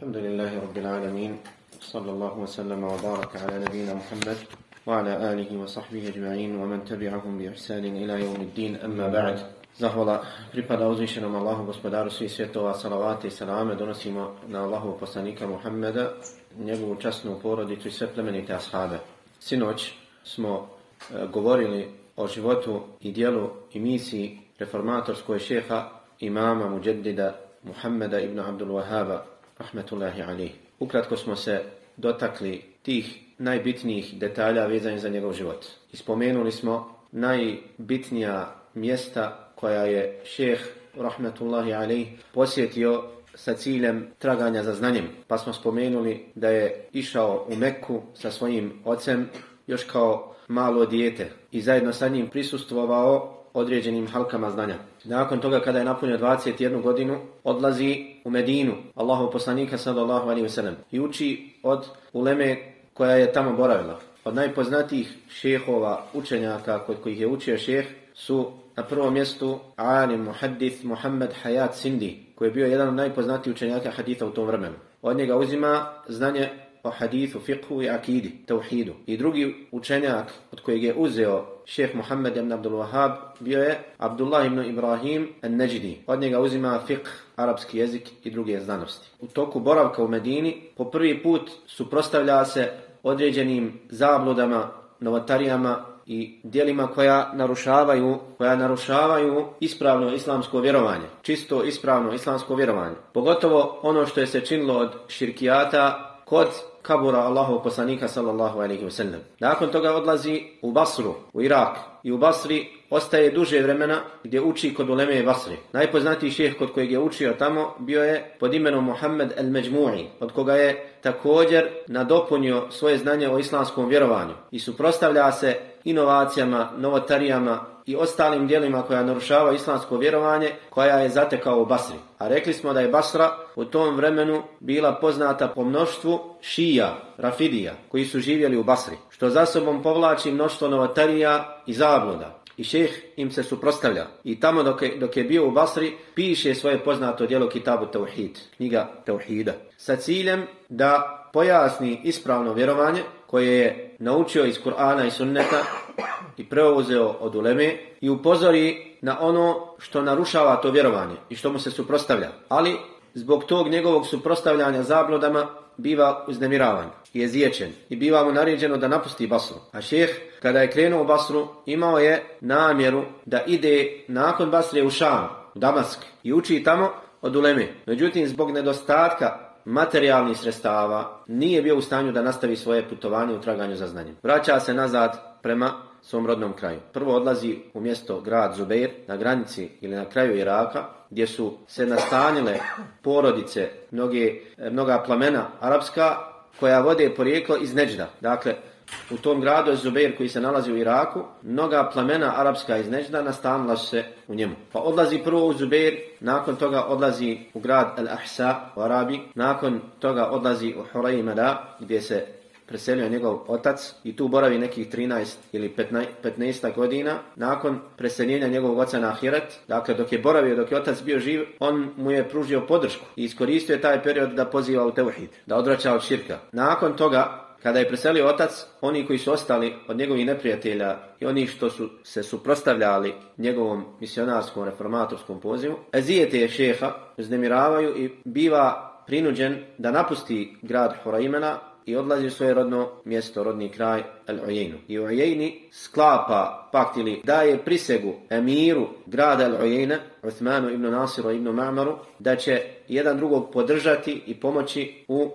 الحمد لله رب العالمين صلى الله وسلم وبارك على نبينا محمد وعلى آله وصحبه أجمعين ومن تبعهم بإحسان إلى يوم الدين أما بعد Zahvala pripada uzvišenom Allahu gospodaru svih svjetova, salavate i salame donosimo na Allahu poslanika Muhammeda, njegovu časnu porodicu i sve plemenite ashabe. Sinoć smo e, govorili o životu i dijelu i misiji reformatorskoj šeha imama Muđedida Muhammeda ibn Abdul Wahaba, rahmetullahi alih. Ukratko smo se dotakli tih najbitnijih detalja vezanih za njegov život. I spomenuli smo najbitnija mjesta koja je šeh rahmetullahi alejh posjetio sa ciljem traganja za znanjem. Pa smo spomenuli da je išao u Mekku sa svojim ocem još kao malo dijete i zajedno sa njim prisustvovao određenim halkama znanja. Nakon toga kada je napunio 21 godinu, odlazi u Medinu, Allahu poslanika sallallahu alaihi wasallam i uči od uleme koja je tamo boravila. Od najpoznatijih šehova učenjaka kod kojih je učio šeh su na prvom mjestu alim muhaddith Muhammad Hayat Sindi, koji je bio jedan od najpoznatijih učenjaka haditha u tom vremenu. Od njega uzima znanje o hadithu, fiqhu i akidi, tauhidu. I drugi učenjak od kojeg je uzeo šeheh Muhammed ibn Abdul Wahab bio je Abdullah ibn Ibrahim al-Najdi. Od njega uzima fiqh, arapski jezik i druge znanosti. U toku boravka u Medini po prvi put suprostavlja se određenim zabludama, novotarijama i dijelima koja narušavaju, koja narušavaju ispravno islamsko vjerovanje, čisto ispravno islamsko vjerovanje. Pogotovo ono što je se činilo od širkijata kod kabura Allahu poslanika sallallahu alaihi wa sallam. Nakon toga odlazi u Basru, u Irak i u Basri ostaje duže vremena gdje uči kod uleme Basri. Najpoznatiji šeheh kod kojeg je učio tamo bio je pod imenom Muhammed el-Međmu'i, od koga je također nadopunio svoje znanje o islamskom vjerovanju i suprostavlja se inovacijama, novotarijama i ostalim dijelima koja narušava islamsko vjerovanje koja je zatekao u Basri. A rekli smo da je Basra u tom vremenu bila poznata po mnoštvu šija, rafidija, koji su živjeli u Basri, što za sobom povlači mnoštvo novotarija i zabluda. I šeh im se suprostavlja. I tamo dok je, dok je bio u Basri, piše svoje poznato djelo Kitabu Tauhid, knjiga Tauhida, sa ciljem da pojasni ispravno vjerovanje koje je naučio iz Kur'ana i Sunneta i preuzeo od uleme i upozori na ono što narušava to vjerovanje i što mu se suprostavlja. Ali zbog tog njegovog suprostavljanja zablodama biva uznemiravan i je ziječen i biva mu naređeno da napusti Basru. A šeh kada je krenuo u Basru imao je namjeru da ide nakon Basre u Šam, u Damask i uči tamo od uleme. Međutim, zbog nedostatka materijalnih sredstava nije bio u stanju da nastavi svoje putovanje u traganju za znanjem. Vraća se nazad prema svom rodnom kraju. Prvo odlazi u mjesto grad Zubeir na granici ili na kraju Iraka gdje su se nastanile porodice, mnoge, mnoga plamena arapska koja vode porijeklo iz Neđda. Dakle, u tom gradu je Zubeir koji se nalazi u Iraku, mnoga plamena arapska iz Neđda nastanila se u njemu. Pa odlazi prvo u Zubeir, nakon toga odlazi u grad Al-Ahsa u Arabi, nakon toga odlazi u Hurayimada gdje se preselio njegov otac i tu boravi nekih 13 ili 15, 15 godina. Nakon preseljenja njegovog oca na Ahiret, dakle dok je boravio, dok je otac bio živ, on mu je pružio podršku i iskoristio je taj period da poziva u teuhid, da odvraća od širka. Nakon toga, kada je preselio otac, oni koji su ostali od njegovih neprijatelja i oni što su se suprostavljali njegovom misionarskom reformatorskom pozivu, ezijete je šeha, uznemiravaju i biva prinuđen da napusti grad Horaimena i odlazi u svoje rodno mjesto, rodni kraj Al-Ujejnu. I Ujejni sklapa pakt ili daje prisegu emiru grada Al-Ujejna, Uthmanu ibn Nasiru ibn Ma'maru, da će jedan drugog podržati i pomoći u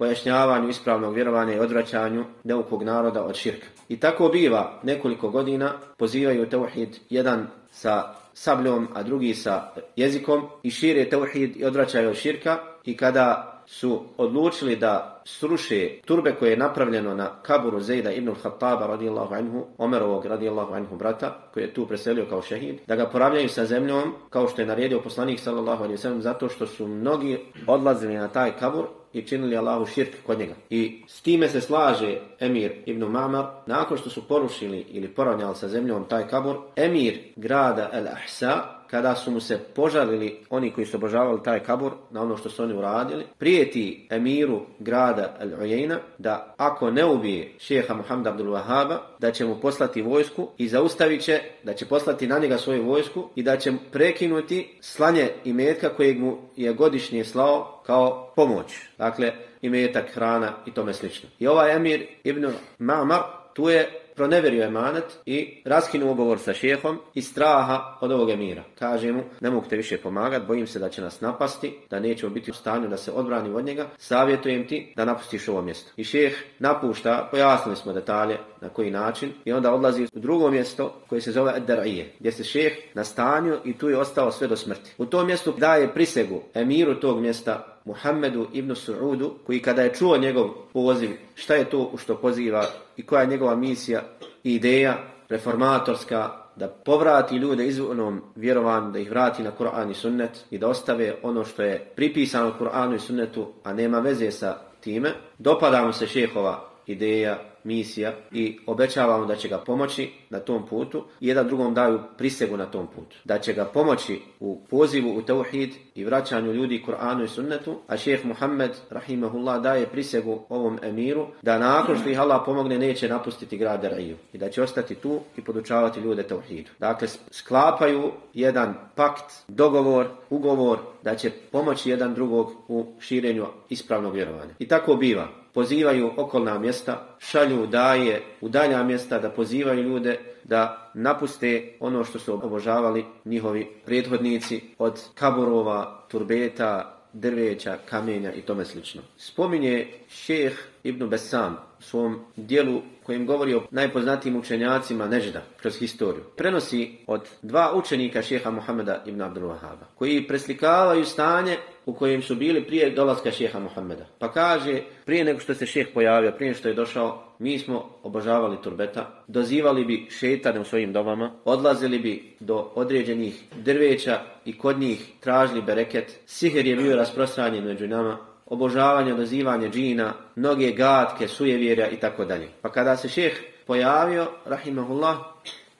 pojašnjavanju ispravnog vjerovanja i odvraćanju neukog naroda od širka. I tako biva nekoliko godina, pozivaju tauhid jedan sa sabljom, a drugi sa jezikom i šire tauhid i odvraćaju od širka i kada su odlučili da sruše turbe koje je napravljeno na kaburu Zejda ibn Khattaba radijallahu anhu, Omerovog radijallahu anhu brata, koji je tu preselio kao šehid, da ga poravljaju sa zemljom kao što je naredio poslanik sallallahu alaihi zato što su mnogi odlazili na taj kabur i činili Allahu širk kod njega. I s time se slaže Emir ibn Ma'mar, nakon što su porušili ili poravnjali sa zemljom taj kabur, Emir grada Al-Ahsa kada su mu se požalili oni koji su obožavali taj kabur na ono što su oni uradili, prijeti emiru grada Al-Ujajna da ako ne ubije šeha Muhamda Abdul Wahaba, da će mu poslati vojsku i zaustavit će, da će poslati na njega svoju vojsku i da će prekinuti slanje i metka kojeg mu je godišnje slao kao pomoć. Dakle, i metak, hrana i tome slično. I ovaj emir Ibn Ma'mar tu je proneverio emanet i raskinuo ugovor sa šehom i straha od ovog emira. Kaže mu, ne mogu te više pomagati, bojim se da će nas napasti, da nećemo biti u stanju da se odbrani od njega, savjetujem ti da napustiš ovo mjesto. I šeh napušta, pojasnili smo detalje na koji način i onda odlazi u drugo mjesto koje se zove Edarije, gdje se šeh nastanio i tu je ostao sve do smrti. U tom mjestu daje prisegu emiru tog mjesta Muhammedu ibn Su'udu, koji kada je čuo njegov poziv, šta je to u što poziva i koja je njegova misija i ideja reformatorska, da povrati ljude izvornom vjerovanju, da ih vrati na Kur'an i sunnet i da ostave ono što je pripisano Kur'anu i sunnetu, a nema veze sa time. Dopada mu se šehova ideja, misija i obećavamo da će ga pomoći na tom putu i jedan drugom daju prisegu na tom putu. Da će ga pomoći u pozivu u tauhid i vraćanju ljudi Kur'anu i sunnetu, a šeheh Muhammed rahimahullah daje prisegu ovom emiru da nakon što ih Allah pomogne neće napustiti grad Raju i da će ostati tu i podučavati ljude tauhidu. Dakle, sklapaju jedan pakt, dogovor, ugovor da će pomoći jedan drugog u širenju ispravnog vjerovanja. I tako biva pozivaju okolna mjesta, šalju daje u dalja mjesta da pozivaju ljude da napuste ono što su obožavali njihovi prethodnici od kaburova, turbeta, drveća, kamenja i tome slično. Spominje šeh Ibn Besam u svom dijelu kojim govori o najpoznatijim učenjacima Nežda kroz historiju. Prenosi od dva učenika šeha Muhameda ibn Abdul Wahaba, koji preslikavaju stanje u kojem su bili prije dolaska šeha Muhameda. Pa kaže, prije nego što se šeh pojavio, prije što je došao, mi smo obožavali turbeta, dozivali bi šetane u svojim domama, odlazili bi do određenih drveća i kod njih tražili bereket. Siher je bio rasprostranjen među nama, obožavanje, dozivanje džina, mnoge gatke, sujevjerja i tako dalje. Pa kada se šeh pojavio, rahimahullah,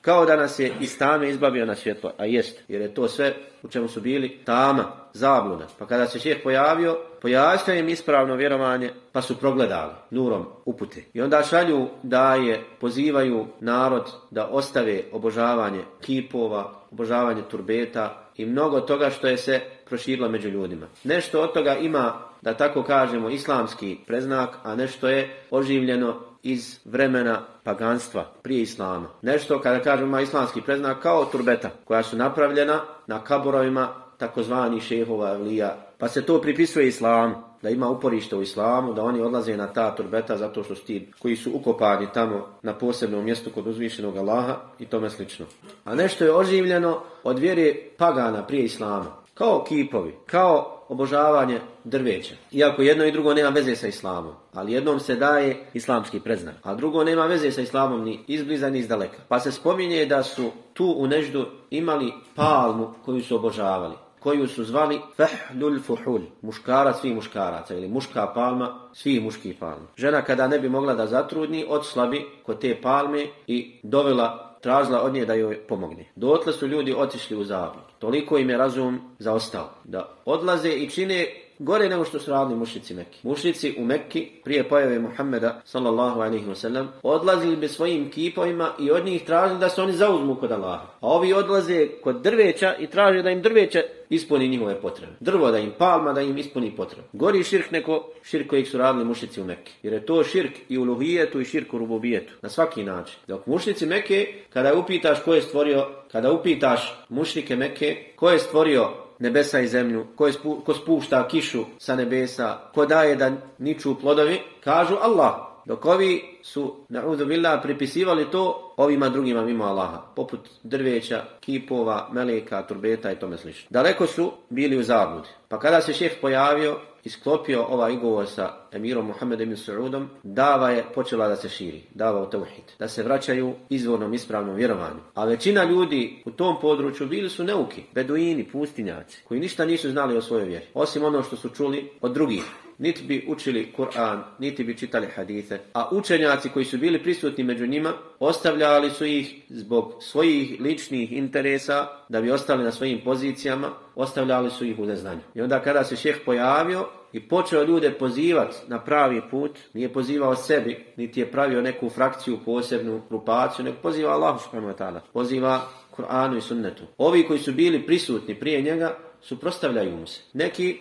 kao da nas je iz tame izbavio na svjetlo, a jest, jer je to sve u čemu su bili tama, zabluda. Pa kada se šeh pojavio, pojasnio im ispravno vjerovanje, pa su progledali nurom upute. I onda šalju daje, pozivaju narod da ostave obožavanje kipova, obožavanje turbeta i mnogo toga što je se proširilo među ljudima. Nešto od toga ima, da tako kažemo, islamski preznak, a nešto je oživljeno iz vremena paganstva prije islama. Nešto kada kažemo islamski preznak kao turbeta koja su napravljena na kaborovima takozvani šehova evlija. Pa se to pripisuje islamu da ima uporište u islamu, da oni odlaze na ta turbeta zato što su ti koji su ukopani tamo na posebnom mjestu kod uzvišenog Allaha i tome slično. A nešto je oživljeno od vjere pagana prije islama. Kao kipovi, kao obožavanje drveća. Iako jedno i drugo nema veze sa islamom. Ali jednom se daje islamski preznak. A drugo nema veze sa islamom ni izbliza ni izdaleka. Pa se spominje da su tu u Neždu imali palmu koju su obožavali koju su zvali Fahlul Fuhul, muškarac svih muškaraca ili muška palma svih muških palma. Žena kada ne bi mogla da zatrudni, odslabi kod te palme i dovela tražila od nje da joj pomogne. Dotle su ljudi otišli u zabud. Toliko im je razum zaostao. Da odlaze i čine gore nego što su radili mušnici Mekki. Mušnici u Mekki prije pojave Muhammeda sallallahu alaihi wa sallam odlazili bi svojim kipovima i od njih tražili da se oni zauzmu kod Allaha. A ovi odlaze kod drveća i traže da im drveće ispuni njihove potrebe. Drvo da im palma da im ispuni potrebe. Gori širk neko širk kojeg su radili mušnici u Mekki. Jer je to širk i u luhijetu i širk u rububijetu. Na svaki način. Dok mušnici Mekke, kada upitaš ko je stvorio, kada upitaš mušnike Mekke, ko je stvorio nebesa i zemlju, ko, spu, ko spušta kišu sa nebesa, ko daje da niču plodovi, kažu Allah. Dok ovi su, na'udhu billah, pripisivali to ovima drugima mimo Allaha, poput drveća, kipova, meleka, turbeta i tome slično. Daleko su bili u zabludi. Pa kada se šeh pojavio, isklopio ovaj ugovor sa emirom Muhammed ibn Saudom, dava je počela da se širi, dava u tauhid, da se vraćaju izvornom ispravnom vjerovanju. A većina ljudi u tom području bili su neuki, beduini, pustinjaci, koji ništa nisu znali o svojoj vjeri, osim ono što su čuli od drugih niti bi učili Kur'an, niti bi čitali hadite. A učenjaci koji su bili prisutni među njima, ostavljali su ih zbog svojih ličnih interesa, da bi ostali na svojim pozicijama, ostavljali su ih u neznanju. I onda kada se šeh pojavio i počeo ljude pozivati na pravi put, nije pozivao sebi, niti je pravio neku frakciju, posebnu grupaciju, nego poziva Allah subhanahu Poziva Kur'anu i sunnetu. Ovi koji su bili prisutni prije njega, suprostavljaju mu se. Neki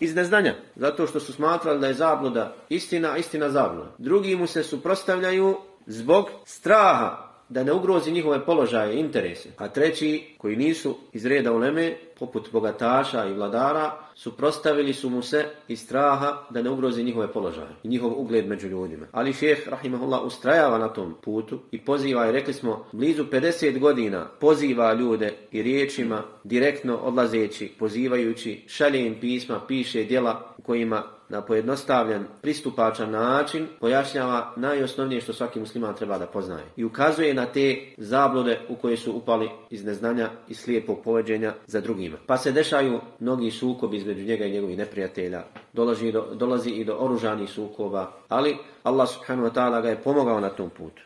iz neznanja, zato što su smatrali da je zabluda istina, istina zabluda. Drugi mu se suprostavljaju zbog straha da ne ugrozi njihove položaje i interese. A treći, koji nisu iz reda uleme, poput bogataša i vladara, suprostavili su mu se iz straha da ne ugrozi njihove položaje i njihov ugled među ljudima. Ali šeheh, rahimahullah, ustrajava na tom putu i poziva, i rekli smo, blizu 50 godina poziva ljude i riječima, direktno odlazeći, pozivajući, šalje im pisma, piše djela kojima na pojednostavljen, pristupačan način pojašnjava najosnovnije što svaki musliman treba da poznaje. I ukazuje na te zablude u koje su upali iz neznanja i slijepog poveđenja za drugima. Pa se dešaju mnogi sukobi između njega i njegovih neprijatelja. Dolazi do, dolazi i do oružanih sukoba, ali Allah subhanahu wa ta'ala ga je pomogao na tom putu.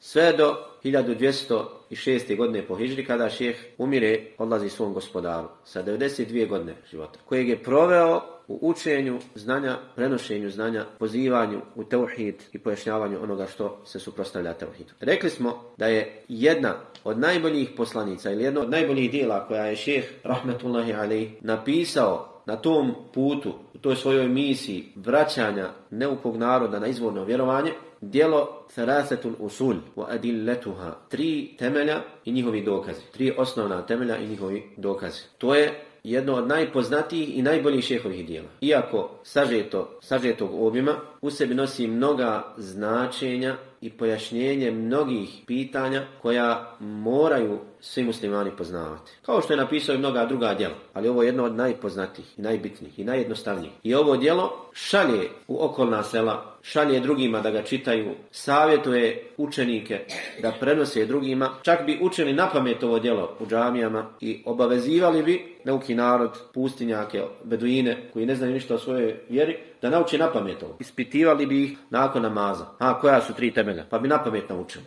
Sve do 1206. godine po Hidžri kada šeh umire, odlazi svom gospodaru sa 92 godine života, kojeg je proveo u učenju znanja, prenošenju znanja, pozivanju u teuhid i pojašnjavanju onoga što se suprostavlja teuhidu. Rekli smo da je jedna od najboljih poslanica ili jedno od najboljih dijela koja je šeh rahmetullahi alaih napisao na tom putu, u toj svojoj misiji vraćanja neukog naroda na izvorno vjerovanje, dijelo Tharasatul Usul wa adilletuha, tri temelja i njihovi dokazi. Tri osnovna temelja i njihovi dokazi. To je jedno od najpoznatijih i najboljih šehovih dijela. Iako sažeto, sažetog obima u sebi nosi mnoga značenja i pojašnjenje mnogih pitanja koja moraju svi muslimani poznavati. Kao što je napisao i mnoga druga djela, ali ovo je jedno od najpoznatijih i najbitnijih i najjednostavnijih. I ovo djelo šalje u okolna sela, šalje drugima da ga čitaju, savjetuje učenike da prenose drugima, čak bi učili na pamet ovo djelo u džamijama i obavezivali bi neuki narod, pustinjake, beduine koji ne znaju ništa o svojoj vjeri, da nauči na pamet ovo. Ispitivali bi ih nakon namaza. A koja su tri temelja? Pa bi na pamet naučili.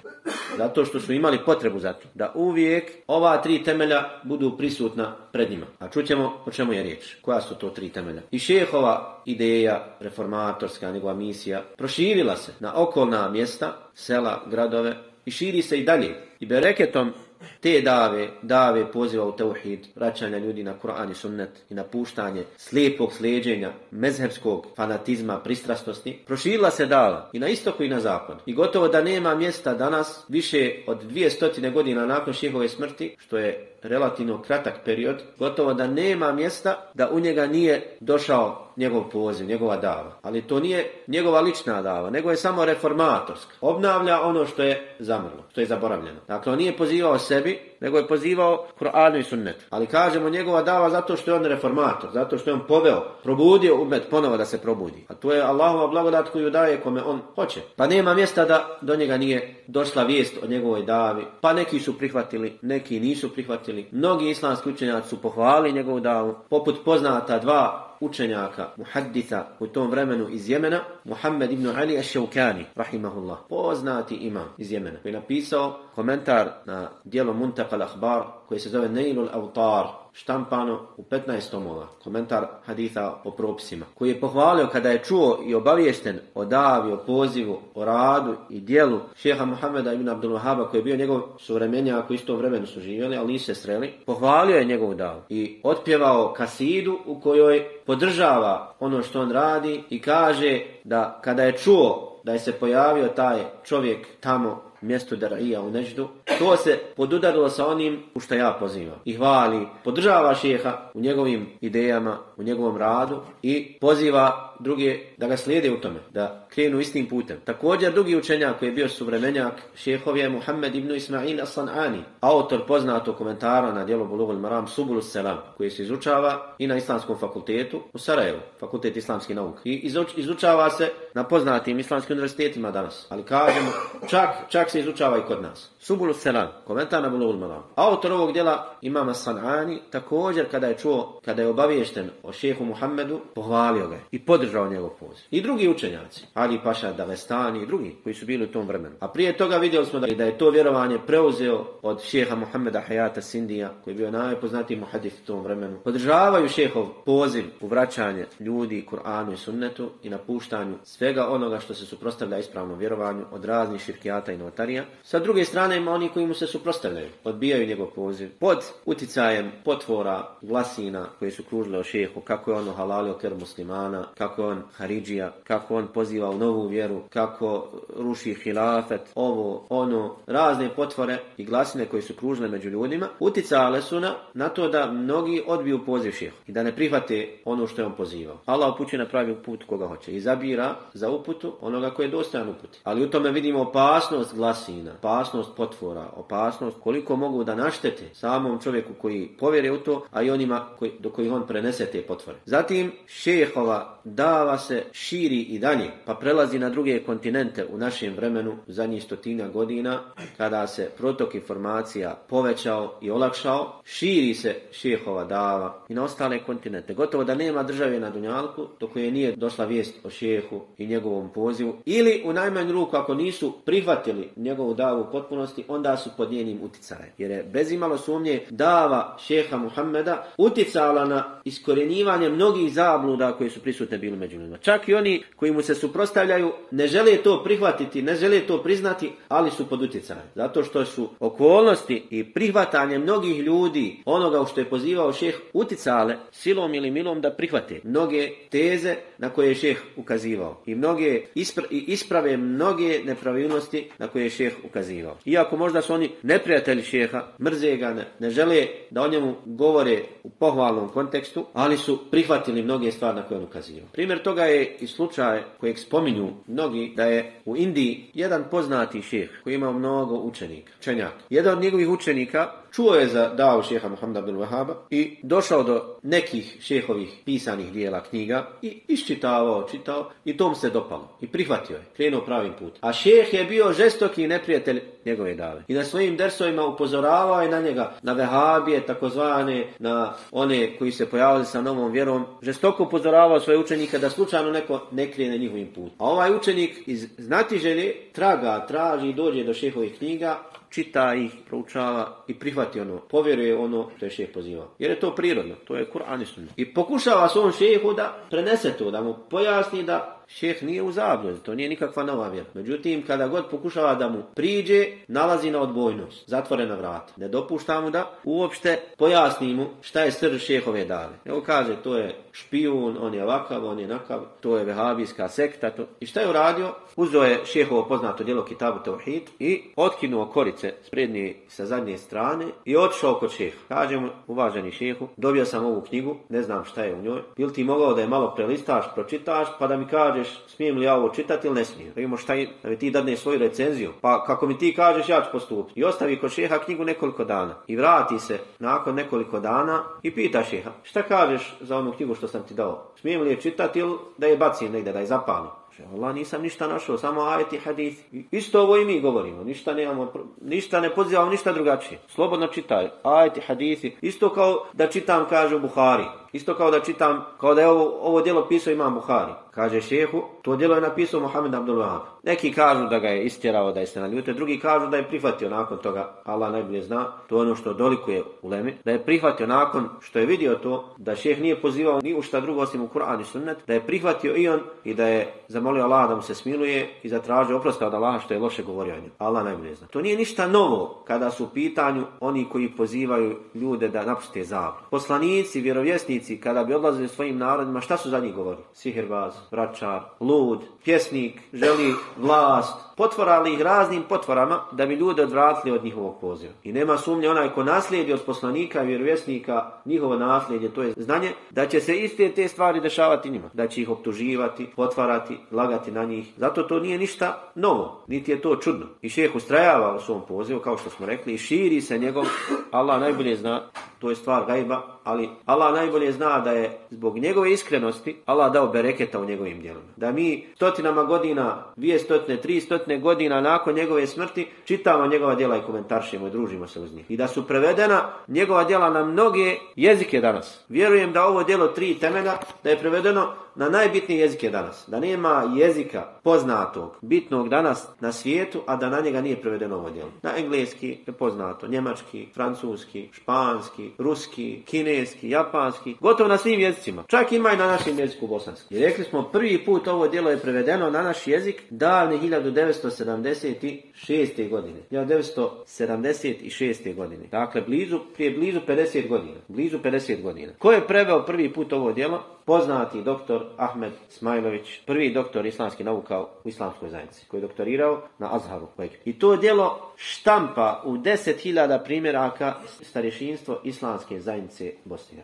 Zato što su imali potrebu za to. Da uvijek ova tri temelja budu prisutna pred njima. A čućemo o čemu je riječ. Koja su to tri temelja? I šehova ideja, reformatorska njegova misija, proširila se na okolna mjesta, sela, gradove i širi se i dalje. I bereketom te dave, dave poziva u tauhid, vraćanja ljudi na Kur'an i sunnet i napuštanje slijepog slijeđenja, mezhebskog fanatizma, pristrasnosti, proširila se dala i na istoku i na zapad. I gotovo da nema mjesta danas više od dvije stotine godina nakon šihove smrti, što je relativno kratak period, gotovo da nema mjesta da u njega nije došao njegov poziv, njegova dava. Ali to nije njegova lična dava, nego je samo reformatorska. Obnavlja ono što je zamrlo, što je zaboravljeno. Dakle, on nije pozivao sebi, nego je pozivao Kur'anu i sunnetu. Ali kažemo njegova dava zato što je on reformator, zato što je on poveo, probudio umet ponovo da se probudi. A to je Allahova blagodat koju daje kome on hoće. Pa nema mjesta da do njega nije došla vijest o njegovoj davi. Pa neki su prihvatili, neki nisu prihvatili. Mnogi islamski učenjaci su pohvalili njegovu davu, poput poznata dva učenjaka, muhaddisa u tom vremenu iz Jemena, Muhammed ibn Ali Ash-Shawkani, rahimahullah, poznati imam iz Jemena, koji je napisao komentar na dijelo al-Ahbar, koji se zove Neilul Autar, štampano u 15 tomova, komentar haditha o propisima, koji je pohvalio kada je čuo i obaviješten o davi, o pozivu, o radu i dijelu šeha Muhammeda ibn Abdul Wahaba, koji je bio njegov suvremenjak u isto vremenu su živjeli, ali nisu se sreli, pohvalio je njegovu davu i otpjevao kasidu u kojoj podržava ono što on radi i kaže da kada je čuo da je se pojavio taj čovjek tamo mjestu Darija u Neždu, to se podudarilo sa onim u što ja pozivam. I hvali, podržava šeha u njegovim idejama, u njegovom radu i poziva druge da ga slijede u tome, da krenu istim putem. Također drugi učenjak koji je bio suvremenjak šehov je Muhammed ibn Ismail As-San'ani, autor poznatog komentara na djelo Bulughul Maram Subul Selam, koji se izučava i na Islamskom fakultetu u Sarajevu, fakultet islamskih nauka. I izučava se na poznatim islamskim univerzitetima danas. Ali kažemo, čak, čak se izučava i kod nas. Subul Selam, komentar na Bulughul Maram. Autor ovog djela imama San'ani također kada je čuo, kada je obaviješten o šehu Muhammedu, pohvalio ga i podržao njegov poziv. I drugi učenjaci, Ali Paša Davestani i drugi koji su bili u tom vremenu. A prije toga vidjeli smo da, da je to vjerovanje preuzeo od šeha Muhammeda Hayata Sindija, koji je bio najpoznatiji muhadif u tom vremenu. Podržavaju šehov poziv u vraćanje ljudi Kur'anu i sunnetu i napuštanju svega onoga što se suprostavlja ispravnom vjerovanju od raznih širkijata i notarija. Sa druge strane ima oni koji mu se suprostavljaju, odbijaju njegov poziv pod uticajem potvora, glasina koji su kružile o šehu, kako je ono halalio ker muslimana, kako je on haridžija, kako on poziva u novu vjeru, kako ruši hilafet, ovo, ono, razne potvore i glasine koji su kružile među ljudima, uticale su na, na to da mnogi odbiju poziv šehu i da ne prihvate ono što je on pozivao. Allah upućuje na pravi put koga hoće i zabira za uputu onoga koji je dostojan uputi. Ali u tome vidimo opasnost glasina, opasnost potvora, opasnost koliko mogu da naštete samom čovjeku koji povjere u to, a i onima koji, do kojih on prenese te potvore. Zatim šehova dava se širi i dalje, pa prelazi na druge kontinente u našem vremenu zadnjih stotina godina, kada se protok informacija povećao i olakšao, širi se šehova dava i na ostale kontinente. Gotovo da nema države na Dunjalku do koje nije došla vijest o šehu i njegovom pozivu, ili u najmanju ruku ako nisu prihvatili njegovu davu u potpunosti, onda su pod njenim uticajem. Jer je bez imalo sumnje dava šeha Muhammeda uticala na iskorjenjivanje mnogih zabluda koji su prisutne bili među ljudima. Čak i oni koji mu se suprostavljaju ne žele to prihvatiti, ne žele to priznati, ali su pod utjecajem. Zato što su okolnosti i prihvatanje mnogih ljudi onoga u što je pozivao šeh uticale silom ili milom da prihvate mnoge teze na koje je šeh ukazivao i mnoge ispra i isprave mnoge nepravilnosti na koje je šeh ukazivao. Iako možda su oni neprijatelji šeha, mrze ga, ne, ne žele da o njemu govore u pohvalnom kontekstu, ali su prihvatili mnoge stvari na koje on ukazivao. Primjer toga je i slučaj kojeg spominju mnogi da je u Indiji jedan poznati šeh koji imao mnogo učenika, učenjaka. Jedan od njegovih učenika čuo je za davu šeha Muhammada bin Wahaba i došao do nekih šehovih pisanih dijela knjiga i iščitavao, čitao i tom se dopalo i prihvatio je, krenuo pravim putem. A šeh je bio žestoki neprijatelj njegove dave. I na svojim dersovima upozoravao je na njega, na vehabije, takozvane, na one koji se pojavili sa novom vjerom, žestoko upozoravao svoje učenike da slučajno neko ne krene njihovim putem. A ovaj učenik iz znatiželje traga, traži i dođe do šehovih knjiga, čita ih, proučava i prihvati ono, povjeruje ono što je šeh pozivao. Jer je to prirodno, to je Kur'an i. I pokušava svom šehu da prenese to, da mu pojasni da šeh nije u zabludi, to nije nikakva nova vjera. Međutim, kada god pokušava da mu priđe, nalazi na odbojnost, zatvorena vrata. Ne dopušta mu da uopšte pojasni mu šta je srž šehove dave. Evo kaže, to je špijun, on je ovakav, on je nakav, to je vehabijska sekta. To... I šta je uradio? Uzeo je šehovo poznato djelo Kitabu Tauhid i otkinuo korice s prednje sa zadnje strane i otišao kod šeha. Kaže mu, uvaženi šehu, dobio sam ovu knjigu, ne znam šta je u njoj. Bil ti mogao da je malo prelistaš, pročitaš, pa da mi kažeš smijem li ja ovo čitati ili ne smijem. Da imamo šta je, da mi ti dadne svoju recenziju. Pa kako mi ti kažeš, ja ću postupiti. I ostavi kod šeha knjigu nekoliko dana. I vrati se nakon nekoliko dana i pita šeha, šta kažeš za onu knjigu što sam ti dao? Smijem li je čitati ili da je bacim negdje, da je zapalim? Allah nisam ništa našao, samo ajeti hadith. Isto ovo i mi govorimo, ništa nemamo, ništa ne pozivamo, ništa drugačije. Slobodno čitaj, ajeti hadithi. Isto kao da čitam, kaže Buhari. Isto kao da čitam, kao da je ovo, ovo djelo pisao imam Buhari. Kaže šehu, to djelo je napisao Mohamed Abdul Wahab. Neki kažu da ga je istjerao, da je se naljutio, drugi kažu da je prihvatio nakon toga, Allah najbolje zna, to je ono što dolikuje u Lemi, da je prihvatio nakon što je vidio to, da šeh nije pozivao ni u šta drugo osim u Kur'an i sunnet, da je prihvatio i on i da je zamolio Allah da mu se smiluje i zatražio oprosta od Allaha što je loše govorio o njemu. Allah najbolje zna. To nije ništa novo kada su u pitanju oni koji pozivaju ljude da napuste zablu. Poslanici, vjerovjesnici vjesnici kada bi odlazili svojim narodima, šta su za njih govorili? Sihirbaz, vračar, lud, pjesnik, želi vlast, potvorali ih raznim potvorama da bi ljude odvratili od njihovog poziva. I nema sumnje onaj ko naslijedi od poslanika i vjerovjesnika njihovo nasljeđe, to je znanje, da će se iste te stvari dešavati njima. Da će ih optuživati, potvarati, lagati na njih. Zato to nije ništa novo, niti je to čudno. I šeheh ustrajava u svom pozivu, kao što smo rekli, i širi se njegov, Allah najbolje zna, to je stvar gajba, ali Allah najbolje zna da je zbog njegove iskrenosti Allah dao bereketa u njegovim djelima. Da mi stotinama godina, dvije stotine, tri stotine godina nakon njegove smrti čitamo njegova djela i komentaršimo i družimo se uz njih. I da su prevedena njegova djela na mnoge jezike danas. Vjerujem da ovo djelo tri temelja da je prevedeno na najbitnije jezike danas. Da nema jezika poznatog, bitnog danas na svijetu, a da na njega nije prevedeno ovo djelo. Na engleski je poznato, njemački, francuski, španski, ruski, kineski, japanski, gotovo na svim jezicima. Čak ima i na našem jeziku bosanski. I rekli smo, prvi put ovo djelo je prevedeno na naš jezik davne 1976. godine. 1976. godine. Dakle, blizu, prije blizu 50 godina. Blizu 50 godina. Ko je preveo prvi put ovo djelo? Poznati doktor Ahmed Smajlović, prvi doktor islamskih nauka u islamskoj zajednici, koji je doktorirao na Azharu. I to djelo štampa u 10.000 primjeraka starješinstvo islamske zajednice Bosne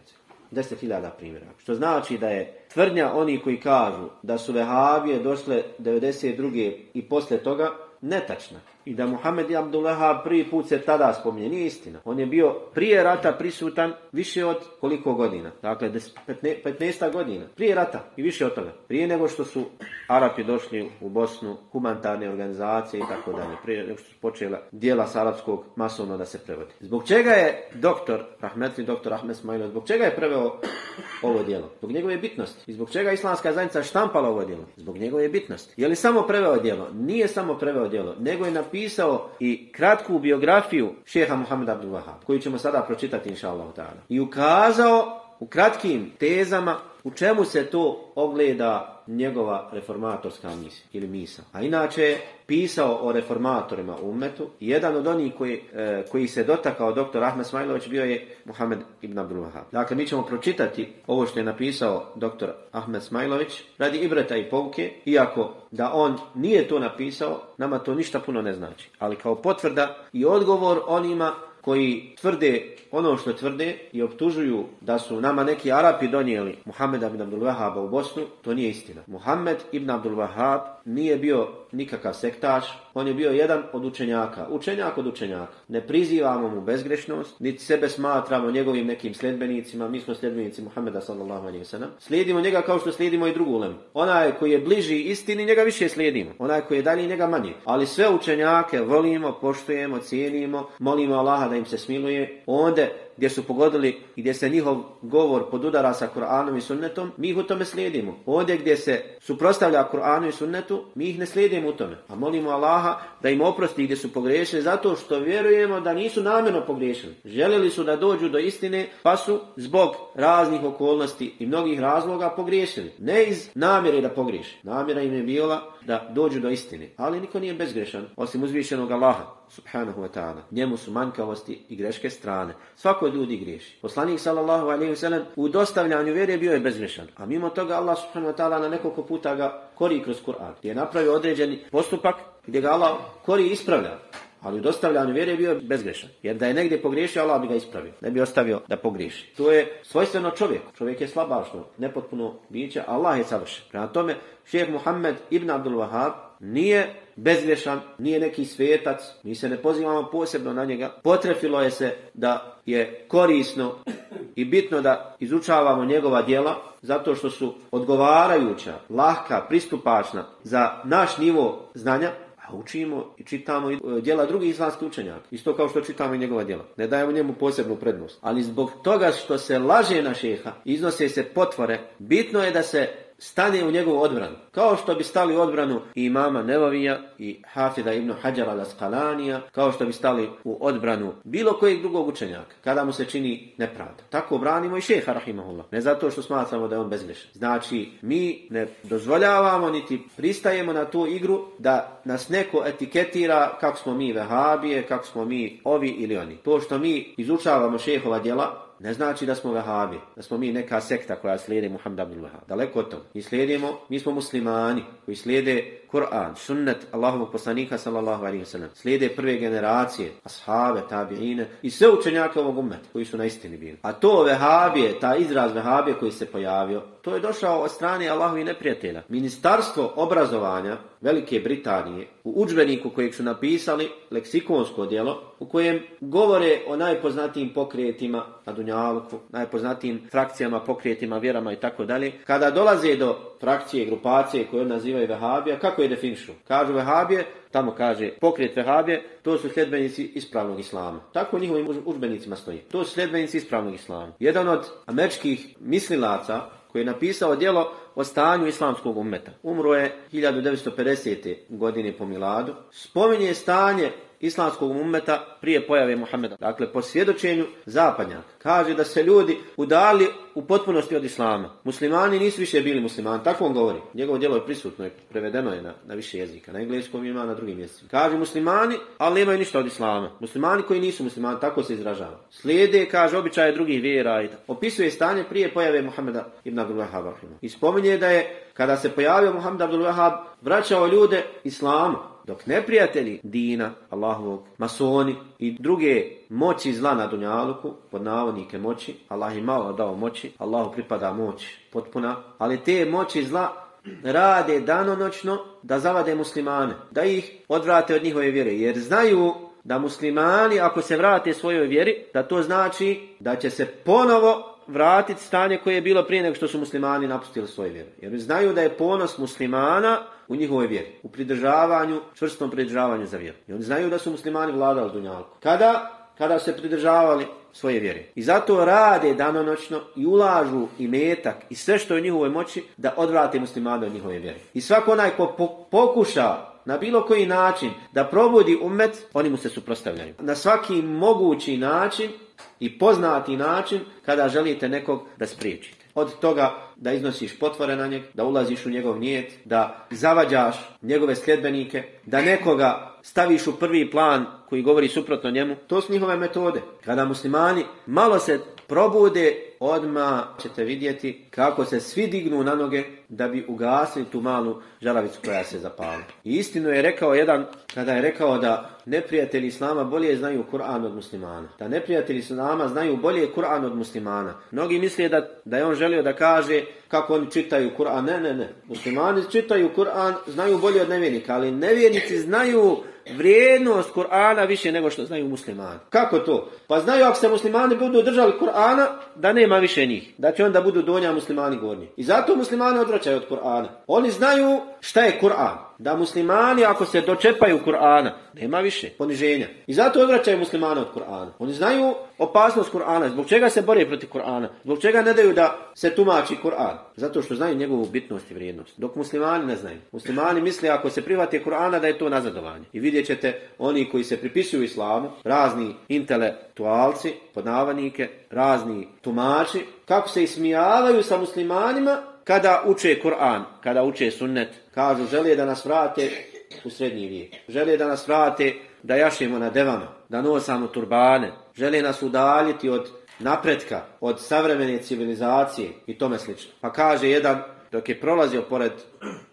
i 10.000 primjeraka. Što znači da je tvrdnja oni koji kažu da su vehabije došle 92. i poslije toga netačna. I da Muhammed i Abdullah prvi put se tada spominje. Nije istina. On je bio prije rata prisutan više od koliko godina? Dakle, 15 godina. Prije rata i više od toga. Prije nego što su Arapi došli u Bosnu, humanitarne organizacije i tako dalje. Prije nego što su počela dijela s arapskog masovno da se prevodi. Zbog čega je doktor, rahmetli doktor Ahmed Smajlo, zbog čega je preveo ovo djelo? Zbog njegove bitnosti. I zbog čega islamska zajednica štampala ovo djelo? Zbog njegove bitnosti. Je li samo preveo djelo? Nije samo preveo djelo, nego je napisao i kratku biografiju šeha Muhammeda Abdul Wahab, koju ćemo sada pročitati inša Allah. I ukazao u kratkim tezama u čemu se to ogleda njegova reformatorska misija ili misa. A inače je pisao o reformatorima u umetu. Jedan od onih koji, e, koji se dotakao doktor Ahmed Smajlović bio je Muhammed ibn Abdul Wahab. Dakle, mi ćemo pročitati ovo što je napisao doktor Ahmed Smajlović radi ibreta i pouke, iako da on nije to napisao, nama to ništa puno ne znači. Ali kao potvrda i odgovor onima koji tvrde ono što tvrde i optužuju da su nama neki Arapi donijeli Muhammed ibn Abdul Wahaba u Bosnu, to nije istina. Muhammed ibn Abdul Wahab nije bio nikakav sektaš, on je bio jedan od učenjaka, učenjak od učenjaka. Ne prizivamo mu bezgrešnost, niti sebe smatramo njegovim nekim sljedbenicima, mi smo sljedbenici Muhammeda sallallahu alaihi. Slijedimo njega kao što slijedimo i drugu ulemu. Onaj koji je bliži istini, njega više slijedimo. Onaj koji je dalji, njega manje. Ali sve učenjake volimo, poštujemo, cijenimo, molimo Allaha da im se smiluje. Onda gdje su pogodili i gdje se njihov govor podudara sa Kur'anom i sunnetom, mi ih u tome slijedimo. Ovdje gdje se suprostavlja Kur'anu i sunnetu, mi ih ne slijedimo u tome. A molimo Allaha da im oprosti gdje su pogriješili zato što vjerujemo da nisu namjerno pogriješili. Željeli su da dođu do istine pa su zbog raznih okolnosti i mnogih razloga pogriješili. Ne iz namjere da pogriješi. Namjera im je bila da dođu do istine. Ali niko nije bezgrešan osim uzvišenog Allaha subhanahu wa ta'ala. Njemu su manjkavosti i greške strane. Svako ljudi griješi. Poslanik sallallahu alaihi sallam u dostavljanju vjere bio je bezgrešan. A mimo toga Allah subhanahu wa ta'ala na nekoliko puta ga kori kroz Kur'an. Gdje je napravio određeni postupak gdje ga Allah kori i ispravlja. Ali u dostavljanju vjere je bezgrešan. Jer da je negdje pogriješio, Allah bi ga ispravio. Ne bi ostavio da pogriješi. To je svojstveno čovjek. Čovjek je slabašno, nepotpuno biće. Allah je savršen. Prema tome, šeheh Muhammed ibn Abdul Wahab nije bezgrešan, nije neki svetac, mi se ne pozivamo posebno na njega. Potrefilo je se da je korisno i bitno da izučavamo njegova djela, zato što su odgovarajuća, lahka, pristupačna za naš nivo znanja, a učimo i čitamo i e, djela drugih islamskih učenjaka. Isto kao što čitamo i njegova djela. Ne dajemo njemu posebnu prednost. Ali zbog toga što se laže na šeha, iznose se potvore, bitno je da se stane u njegovu odbranu. Kao što bi stali u odbranu i imama Nevavija i Hafida ibn Hađara Laskalanija, kao što bi stali u odbranu bilo kojeg drugog učenjaka, kada mu se čini nepravda. Tako branimo i šeha Rahimahullah. Ne zato što smatramo da je on bezgrešan. Znači, mi ne dozvoljavamo niti pristajemo na tu igru da nas neko etiketira kako smo mi vehabije, kako smo mi ovi ili oni. To što mi izučavamo šehova djela, ne znači da smo vehabi, da smo mi neka sekta koja slijedi Muhammed Abdul Wahab. Daleko od toga. Mi slijedimo, mi smo muslimani koji slijede Kur'an, sunnet Allahovog poslanika sallallahu alaihi wasallam. Slijede prve generacije, ashave, tabiine i sve učenjake ovog umeta koji su na istini bili. A to vehabije, ta izraz vehabije koji se pojavio, to je došao od strane Allahovi neprijatelja. Ministarstvo obrazovanja Velike Britanije u udžbeniku kojeg su napisali leksikonsko djelo u kojem govore o najpoznatijim pokretima na Dunjaluku, najpoznatijim frakcijama, pokretima, vjerama i tako dalje. Kada dolaze do frakcije, grupacije koje nazivaju Vehabija, kako je definišu? Kažu Vehabije, tamo kaže pokret Vehabije, to su sljedbenici ispravnog islama. Tako u njihovim udžbenicima stoji. To su sljedbenici ispravnog islama. Jedan od američkih mislilaca koji je napisao djelo o stanju islamskog ummeta. Umro je 1950. godine po Miladu. Spominje stanje islamskog ummeta prije pojave Muhameda. Dakle, po svjedočenju zapadnjaka. Kaže da se ljudi udali u potpunosti od islama. Muslimani nisu više bili muslimani. Tako on govori. Njegovo djelo je prisutno i prevedeno je na, na više jezika. Na engleskom ima na drugim jezicima. Kaže muslimani, ali nemaju ništa od islama. Muslimani koji nisu muslimani, tako se izražava. Slijede, kaže, običaje drugih vjera. Opisuje stanje prije pojave Muhameda ibn Abdul Wahab. I spominje da je, kada se pojavio Muhammed Abdul Wahab, vraćao ljude islamu. Dok neprijatelji dina, Allahovog, masoni i druge moći zla na Dunjaluku, pod navodnike moći, Allah im malo dao moći, Allahu pripada moć potpuna, ali te moći zla rade danonoćno da zavade muslimane, da ih odvrate od njihove vjere, jer znaju da muslimani ako se vrate svojoj vjeri, da to znači da će se ponovo vratiti stanje koje je bilo prije nego što su muslimani napustili svoje vjere. Jer znaju da je ponos muslimana u njihovoj vjeri, u pridržavanju, čvrstom pridržavanju za vjeru. I oni znaju da su muslimani vladali dunjalku. Kada? Kada se pridržavali svoje vjere. I zato rade danonoćno i ulažu i metak i sve što je u njihovoj moći da odvrate muslimane od njihove vjere. I svako onaj ko pokuša na bilo koji način da probudi umet, oni mu se suprostavljaju. Na svaki mogući način i poznati način kada želite nekog da spriječite. Od toga da iznosiš potvore na njeg, da ulaziš u njegov nijet, da zavađaš njegove sljedbenike, da nekoga staviš u prvi plan koji govori suprotno njemu. To su njihove metode. Kada muslimani malo se probude, odmah ćete vidjeti kako se svi dignu na noge da bi ugasili tu malu žaravicu koja se zapali. I istinu je rekao jedan, kada je rekao da neprijatelji Islama bolje znaju Kur'an od muslimana. Da neprijatelji Islama znaju bolje Kur'an od muslimana. Mnogi misle da, da je on želio da kaže kako oni čitaju Kur'an. Ne, ne, ne. Muslimani čitaju Kur'an, znaju bolje od nevjernika, ali nevjernici znaju vrijednost Kur'ana više nego što znaju muslimani. Kako to? Pa znaju ako se muslimani budu držali Kur'ana, da nema više njih. Da će onda budu donja muslimani gornji. I zato muslimani odvraćaju od Kur'ana. Oni znaju šta je Kur'an. Da muslimani ako se dočepaju Kur'ana, nema više poniženja. I zato odvraćaju muslimane od Kur'ana. Oni znaju opasnost Kur'ana. Zbog čega se bore protiv Kur'ana? Zbog čega ne daju da se tumači Kur'an? Zato što znaju njegovu bitnost i vrijednost. Dok muslimani ne znaju. Muslimani misle ako se prihvate Kur'ana da je to nazadovanje. I vidjet ćete oni koji se pripisuju islamu, razni intelektualci, podnavanike, razni tumači, kako se ismijavaju sa muslimanima kada uče Kur'an, kada uče sunnet, kažu žele da nas vrate u srednji vijek. Žele da nas vrate da jašemo na devama, da nosamo turbane. Žele nas udaljiti od napretka, od savremene civilizacije i tome slično. Pa kaže jedan dok je prolazio pored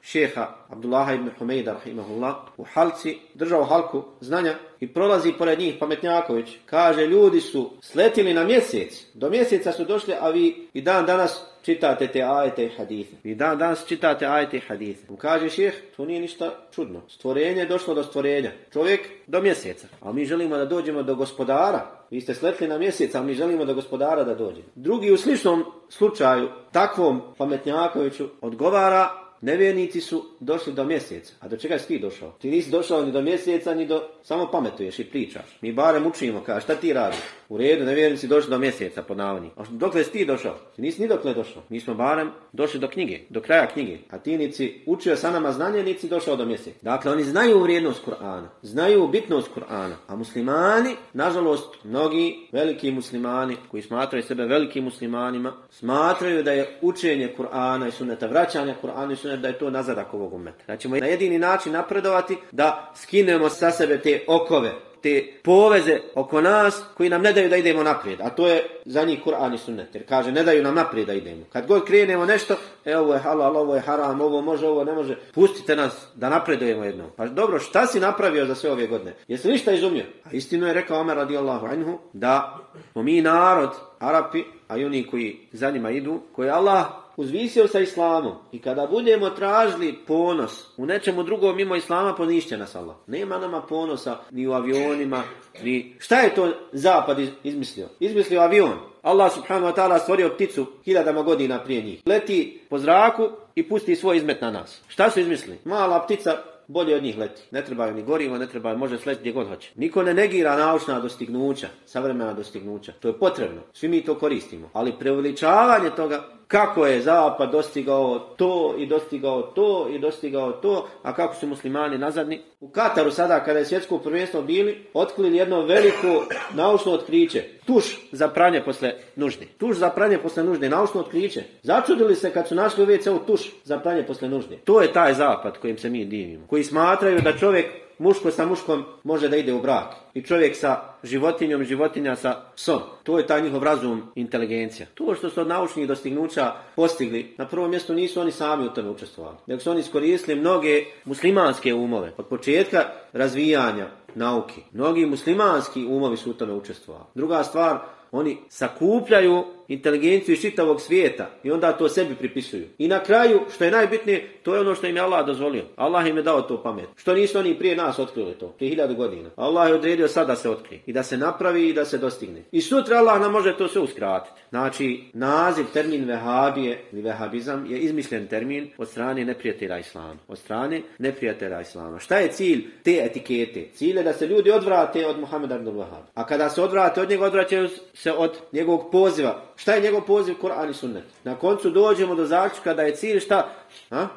šeha Abdullaha ibn Humejda, rahimahullah, u halci, držao halku znanja i prolazi pored njih Pametnjaković. Kaže, ljudi su sletili na mjesec, do mjeseca su došli, a vi i dan danas čitate te ajete i hadise. Vi dan danas čitate ajete i hadise. Kaže šeh, to nije ništa čudno. Stvorenje je došlo do stvorenja. Čovjek do mjeseca. A mi želimo da dođemo do gospodara. Vi ste sletli na mjesec, a mi želimo do gospodara da dođe. Drugi u sličnom slučaju, takvom pametnjakoviću, odgovara nevjernici su došli do mjeseca. A do čega si ti došao? Ti nisi došao ni do mjeseca, ni do... Samo pametuješ i pričaš. Mi barem učimo, kaže, šta ti radiš? U redu, nevjernici došli do mjeseca, po navodni. A dokle si ti došao? Nisi ni dokle došao. Mi smo barem došli do knjige, do kraja knjige. A ti nici učio sa nama znanje, nici došao do mjeseca. Dakle, oni znaju vrijednost Kur'ana, znaju bitnost Kur'ana. A muslimani, nažalost, mnogi veliki muslimani koji smatraju sebe velikim muslimanima, smatraju da je učenje Kur'ana i suneta, vraćanje Kur'ana i sunnet da je to nazadak ovog umeta. Da ćemo na jedini način napredovati da skinemo sa sebe te okove, te poveze oko nas koji nam ne daju da idemo naprijed. A to je za njih Kur'an i sunnet. Jer kaže ne daju nam naprijed da idemo. Kad god krenemo nešto, e ovo je halal, ovo je haram, ovo može, ovo ne može. Pustite nas da napredujemo jednom. Pa dobro, šta si napravio za sve ove godine? Jesi ništa izumio? A istinu je rekao Omer radijallahu anhu da smo mi narod, Arapi, a i oni koji za njima idu, koji Allah uzvisio sa islamom i kada budemo tražili ponos u nečemu drugom mimo islama, ponišće nas Allah. Nema nama ponosa ni u avionima, ni... Šta je to zapad izmislio? Izmislio avion. Allah subhanahu wa ta'ala stvorio pticu hiljadama godina prije njih. Leti po zraku i pusti svoj izmet na nas. Šta su izmislili? Mala ptica bolje od njih leti. Ne trebaju ni gorivo, ne trebaju, može sletiti gdje god hoće. Niko ne negira naučna dostignuća, savremena dostignuća. To je potrebno. Svi mi to koristimo. Ali preuveličavanje toga kako je Zapad dostigao to i dostigao to i dostigao to, a kako su muslimani nazadni. U Kataru sada, kada je svjetsko prvenstvo bili, otkrili jedno veliko naučno otkriće. Tuš za pranje posle nužde. Tuš za pranje posle nužde, naučno otkriće. Začudili se kad su našli u WC-u tuš za pranje posle nužde. To je taj Zapad kojim se mi divimo. Koji smatraju da čovjek muško sa muškom može da ide u brak. I čovjek sa životinjom, životinja sa psom. To je taj njihov razum, inteligencija. To što su od naučnih dostignuća postigli, na prvom mjestu nisu oni sami u tome učestvovali. Nego su oni iskoristili mnoge muslimanske umove. Od početka razvijanja nauke. Mnogi muslimanski umovi su u tome učestvovali. Druga stvar, oni sakupljaju inteligenciju iz čitavog svijeta i onda to sebi pripisuju. I na kraju, što je najbitnije, to je ono što im je Allah dozvolio. Allah im je dao to pamet. Što nisu oni prije nas otkrili to, prije hiljadu godina. Allah je odredio sad da se otkrije i da se napravi i da se dostigne. I sutra Allah nam može to sve uskratiti. Znači, naziv, termin vehabije ili vehabizam je izmišljen termin od strane neprijatelja Islama. Od strane neprijatelja Islama. Šta je cilj te etikete? Cilj je da se ljudi odvrate od Muhammeda ibn. A kada se odvrate od njega, odvraćaju se od njegovog poziva Šta je njegov poziv Kur'an i sunnet? Na koncu dođemo do zaključka da je cilj šta? Ha?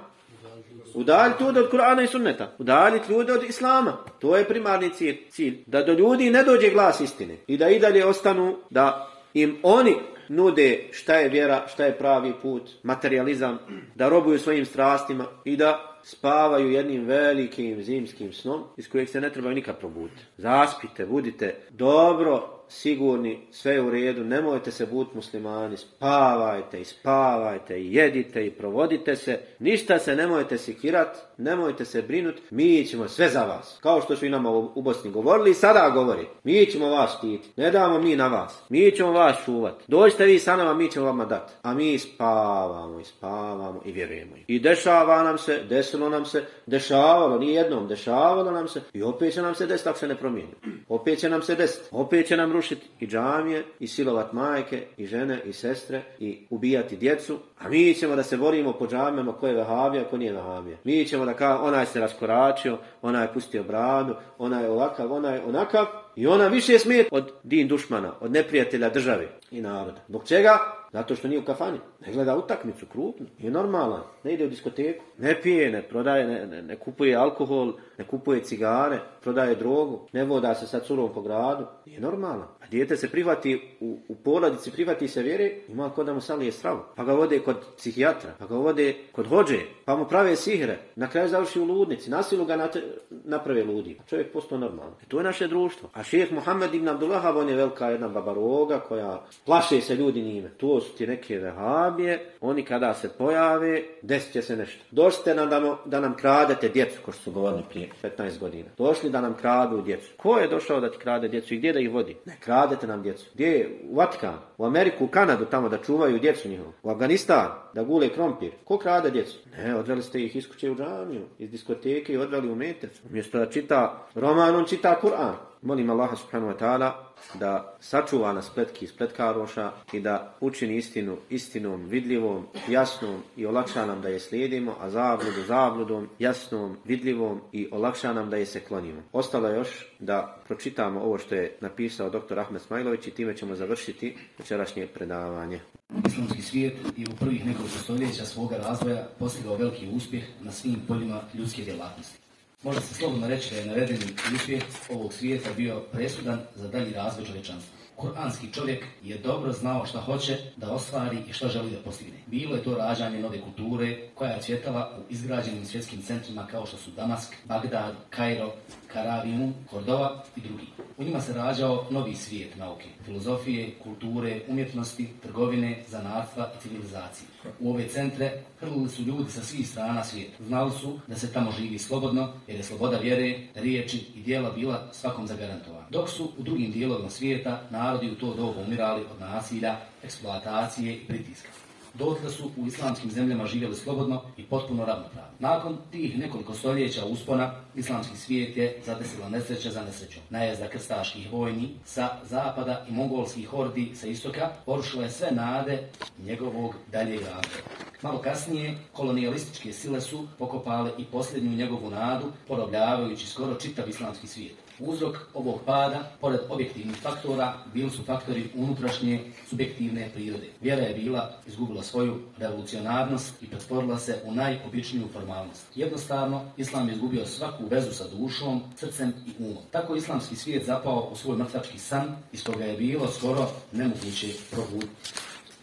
Udaljiti ljude od Kur'ana i sunneta. Udaljiti ljude od Islama. To je primarni cilj. Da do ljudi ne dođe glas istine. I da i dalje ostanu da im oni nude šta je vjera, šta je pravi put, materializam, da robuju svojim strastima i da spavaju jednim velikim zimskim snom iz kojeg se ne trebaju nikad probuditi. Zaspite, budite dobro sigurni, sve je u redu, nemojte se buditi muslimani, spavajte i spavajte i jedite i provodite se, ništa se nemojte sikirat, nemojte se brinut, mi ćemo sve za vas. Kao što su i nama u Bosni govorili i sada govori, mi ćemo vas štiti, ne damo mi na vas, mi ćemo vas čuvat, dođite vi sa nama, mi ćemo vama dati, a mi spavamo i spavamo i vjerujemo. I dešava nam se, desilo nam se, dešavalo, nije jednom, dešavalo nam se i opet će nam se desiti ako se ne promijeni. Opet će nam se desiti, opet će nam rušiti i džamije, i silovat majke, i žene, i sestre, i ubijati djecu, a mi ćemo da se borimo po džamijama ko je vehabija, ko nije vehabija. Mi ćemo da kao onaj se raskoračio, onaj je pustio bradu, onaj je ovakav, onaj je onakav, i ona više smije od din dušmana, od neprijatelja države i naroda. Zbog čega? Zato što nije u kafani. Ne gleda utakmicu krupno. Je normalan. Ne ide u diskoteku. Ne pije, ne prodaje, ne, ne, ne kupuje alkohol, ne kupuje cigare, prodaje drogu. Ne voda se sa curom po gradu. Je normalan. A dijete se prihvati u, u porodici, prihvati se vjere, ima kod da mu salije stravu. Pa ga vode kod psihijatra, pa ga vode kod hođe, pa mu prave sihre. Na kraju završi u ludnici. Nasilu ga naprave ludi. Čovjek postao normalan. E to je naše društvo. A šeheh Muhammed ibn Abdullah, on je velika jedna babaroga koja plaše se ljudi njime. To ti neke vehabije, oni kada se pojave, desit će se nešto. Došli nam da, da nam kradete djecu, ko što su govorili prije 15 godina. Došli da nam kradu djecu. Ko je došao da ti krade djecu i gdje da ih vodi? Ne kradete nam djecu. Gdje je? U Vatikan, u Ameriku, u Kanadu tamo da čuvaju djecu njihovu. U Afganistan, da gule krompir. Ko krade djecu? Ne, odveli ste ih iz u džamiju, iz diskoteke i odveli u metec. Umjesto da čita roman, on čita Kur'an. Molim Allaha subhanahu wa ta'ala da sačuva nas spletki spletkaroša i da učini istinu istinom, vidljivom, jasnom i olakša nam da je slijedimo, a zabludu zabludom, jasnom, vidljivom i olakša nam da je se klonimo. Ostalo je još da pročitamo ovo što je napisao dr. Ahmed Smajlović i time ćemo završiti večerašnje predavanje. Islamski svijet je u prvih nekoliko stoljeća svoga razvoja postigao veliki uspjeh na svim poljima ljudske djelatnosti. Može se slobodno reći da je navedeni uspjeh ovog svijeta bio presudan za dalji razvoj čovječanstva. Koranski čovjek je dobro znao šta hoće da ostvari i što želi da postigne. Bilo je to rađanje nove kulture, koja je cvjetala u izgrađenim svjetskim centrima kao što su Damask, Bagdad, Kairo, Karavijum, Kordova i drugi. U njima se rađao novi svijet nauke, filozofije, kulture, umjetnosti, trgovine, zanatstva i civilizacije. U ove centre hrlili su ljudi sa svih strana svijeta. Znali su da se tamo živi slobodno, jer je sloboda vjere, riječi i dijela bila svakom zagarantovana. Dok su u drugim dijelovima svijeta narodi u to dobu umirali od nasilja, eksploatacije i pritiska dotle su u islamskim zemljama živjeli slobodno i potpuno ravnopravno. Nakon tih nekoliko stoljeća uspona, islamski svijet je zadesila nesreća za nesrećom. Najezda krstaških vojni sa zapada i mongolskih hordi sa istoka porušila je sve nade njegovog daljeg razvoja. Malo kasnije, kolonijalističke sile su pokopale i posljednju njegovu nadu, porobljavajući skoro čitav islamski svijet. Uzrok ovog pada, pored objektivnih faktora, bili su faktori unutrašnje subjektivne prirode. Vjera je bila izgubila svoju revolucionarnost i pretvorila se u najobičniju formalnost. Jednostavno, Islam je izgubio svaku vezu sa dušom, srcem i umom. Tako islamski svijet zapao u svoj mrtvački san, iz koga je bilo skoro nemoguće probuditi.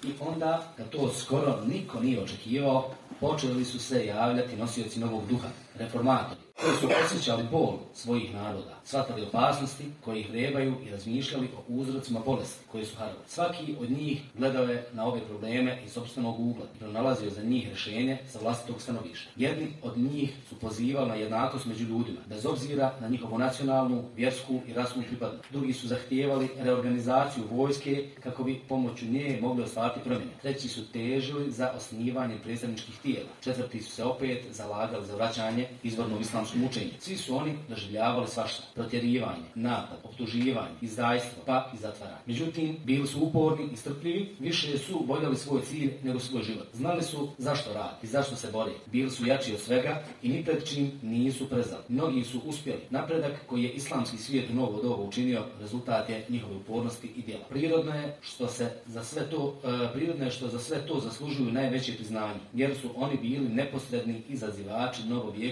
I onda, kad to skoro niko nije očekivao, počeli su se javljati nosioci novog duha, reformatori koji su osjećali bol svojih naroda, shvatali opasnosti koji ih vrebaju i razmišljali o uzrocima bolesti koje su harali. Svaki od njih gledao je na ove probleme iz sobstvenog ugla i pronalazio za njih rješenje sa vlastitog stanovišta. Jedni od njih su pozivali na jednakost među ljudima, bez obzira na njihovu nacionalnu, vjersku i rasnu pripadnost. Drugi su zahtijevali reorganizaciju vojske kako bi pomoću nje mogli ostvariti promjene. Treći su težili za osnivanje predstavničkih tijela. Četvrti su se opet zalagali za vraćanje izvornog islamskog mučenje. Svi su oni doživljavali svašta. Protjerivanje, napad, optuživanje, izdajstvo, pa i zatvaranje. Međutim, bili su uporni i strpljivi, više su boljali svoj cilj nego svoj život. Znali su zašto radi i zašto se bore. Bili su jači od svega i ni pred čim nisu prezali. Mnogi su uspjeli. Napredak koji je islamski svijet u novo dobu učinio rezultat je njihove upornosti i djela. Prirodno je što se za sve to, e, prirodno je što za sve to zaslužuju najveće priznanje, jer su oni bili neposredni izazivači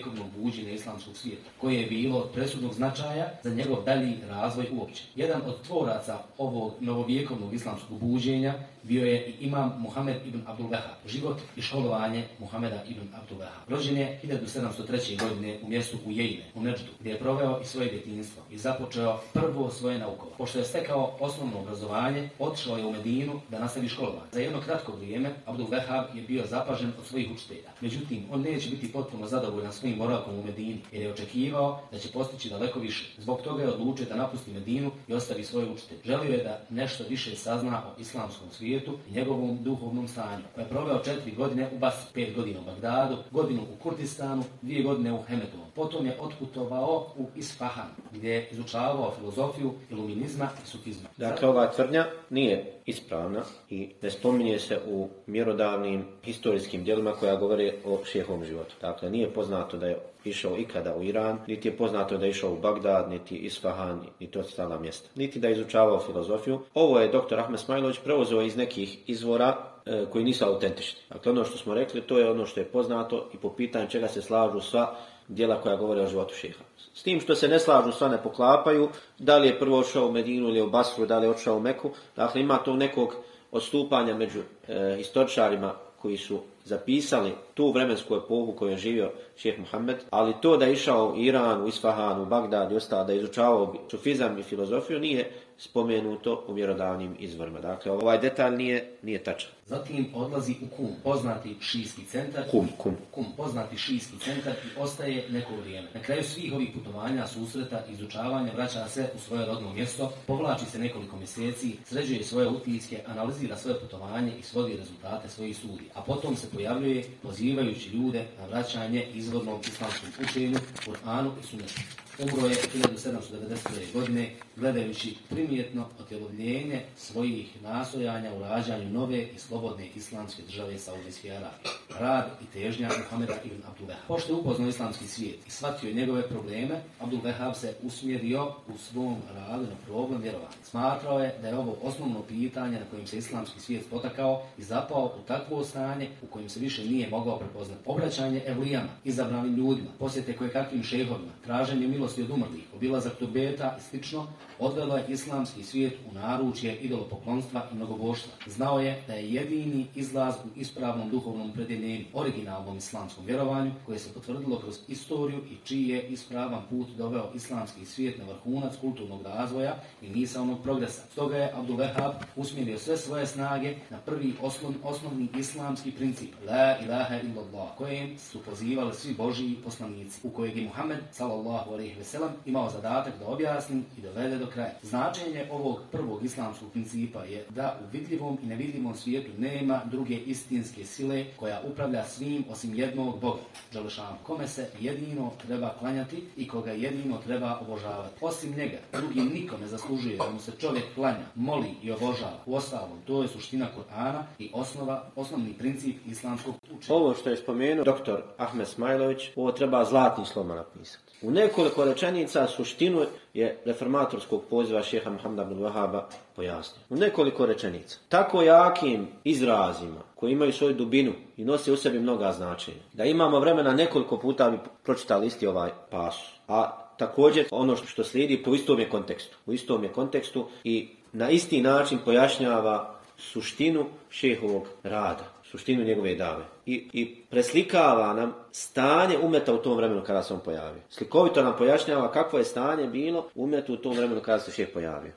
novovjekovnog buđenja islamskog svijeta, koje je bilo od presudnog značaja za njegov dalji razvoj uopće. Jedan od tvoraca ovog novovjekovnog islamskog buđenja bio je i imam Muhammed ibn Abdul Wahab. Život i školovanje Muhameda ibn Abdul Wahab. Rođen je 1703. godine u mjestu u Jejne, u Neđdu, gdje je proveo i svoje djetinjstvo i započeo prvo svoje naukovo. Pošto je stekao osnovno obrazovanje, otišao je u Medinu da nastavi školovanje. Za jedno kratko vrijeme Abdul Wahab je bio zapažen od svojih učitelja. Međutim, on neće biti potpuno zadovoljan svojim boravkom u Medini, jer je očekivao da će postići daleko više. Zbog toga je odlučio da napusti Medinu i ostavi svoje učitelje. Želio je da nešto više sazna o islamskom svijetu i njegovom duhovnom stanju. Pa je proveo četiri godine u Bas, pet godina u Bagdadu, godinu u Kurdistanu, dvije godine u Hemedu. Potom je otputovao u Isfahan, gdje je izučavao filozofiju iluminizma i sufizma. Dakle, ova tvrdnja nije ispravna i ne spominje se u mjerodavnim historijskim dijelima koja govore o šehovom životu. Dakle, nije poznato da je išao ikada u Iran, niti je poznato da je išao u Bagdad, niti Isfahan, niti ostala mjesta. Niti da je izučavao filozofiju. Ovo je dr. Ahmed Smajlović preuzeo iz nekih izvora e, koji nisu autentični. Dakle, ono što smo rekli, to je ono što je poznato i po pitanju čega se slažu sva dijela koja govore o životu šeha. S tim što se ne slažu, sva ne poklapaju, da li je prvo ošao u Medinu ili u Basru, da li je otišao u Meku. Dakle, ima to nekog odstupanja među e, historičarima koji su zapisali tu vremensku epohu koju je živio šeheh Muhammed, ali to da je išao u Iran, u Isfahan, u Bagdad i ostalo, da je izučavao sufizam i filozofiju, nije spomenuto u mjerodavnim izvorima. Dakle, ovaj detalj nije, nije tačan. Zatim odlazi u Kum, poznati šijski centar. Kum, Kum. Kum, poznati šijski centar i ostaje neko vrijeme. Na kraju svih ovih putovanja, susreta, izučavanja, vraća se u svoje rodno mjesto, povlači se nekoliko mjeseci, sređuje svoje utiske, analizira svoje putovanje i svodi rezultate svojih studija. A potom se pojavljuje pozivajući ljude na vraćanje izvornom islamskom učenju, Kur'anu i Sunnetu. Umro je 1790. godine gledajući primjetno otjelovljenje svojih nastojanja u rađanju nove i slobodne islamske države Saudijske Arabije. Rad i težnja Muhameda ibn Abdul Wahab. Pošto je upoznao islamski svijet i shvatio njegove probleme, Abdul Wahab se usmjerio u svom radu na problem vjerovanja. Smatrao je da je ovo osnovno pitanje na kojem se islamski svijet potakao i zapao u takvo stanje u kojem se više nije mogao prepoznati. Obraćanje evlijama, izabranim ljudima, posjete koje kakvim šehovima, traženje milosti od umrlih, obilazak tubeta i slično, odvelo je islamski svijet u naručje idolopoklonstva i mnogoboštva. Znao je da je jedini izlaz u ispravnom duhovnom predjeljenju, originalnom islamskom vjerovanju, koje se potvrdilo kroz istoriju i čiji je ispravan put doveo islamski svijet na vrhunac kulturnog razvoja i misalnog progresa. Stoga je Abdul Wahab usmjerio sve svoje snage na prvi osnov, osnovni islamski princip, la ilaha illallah, kojem su pozivali svi Božiji poslanici, u kojeg je Muhammed sallallahu alaihi veselam imao zadatak da objasni i dovede do kraja. Značenje ovog prvog islamskog principa je da u vidljivom i nevidljivom svijetu nema druge istinske sile koja upravlja svim osim jednog Boga, Đalešanu, kome se jedino treba klanjati i koga jedino treba obožavati. Osim njega, drugi niko ne zaslužuje da mu se čovjek klanja, moli i obožava. U ostalom, to je suština Kur'ana i osnova, osnovni princip islamskog učenja. Ovo što je spomenuo doktor Ahmed Smajlović, ovo treba zlatnim sloma napisati. U nekoliko rečenica suštinu je reformatorskog poziva šeha Muhammada bin Wahaba pojasnio. U nekoliko rečenica. Tako jakim izrazima koji imaju svoju dubinu i nose u sebi mnoga značenja. Da imamo vremena nekoliko puta bi pročitali isti ovaj pasus. A također ono što slijedi po istom je kontekstu. U istom je kontekstu i na isti način pojašnjava suštinu šehovog rada, suštinu njegove dave. I, I preslikava nam stanje umeta u tom vremenu kada se on pojavio. Slikovito nam pojašnjava kakvo je stanje bilo umetu u tom vremenu kada se šeh pojavio.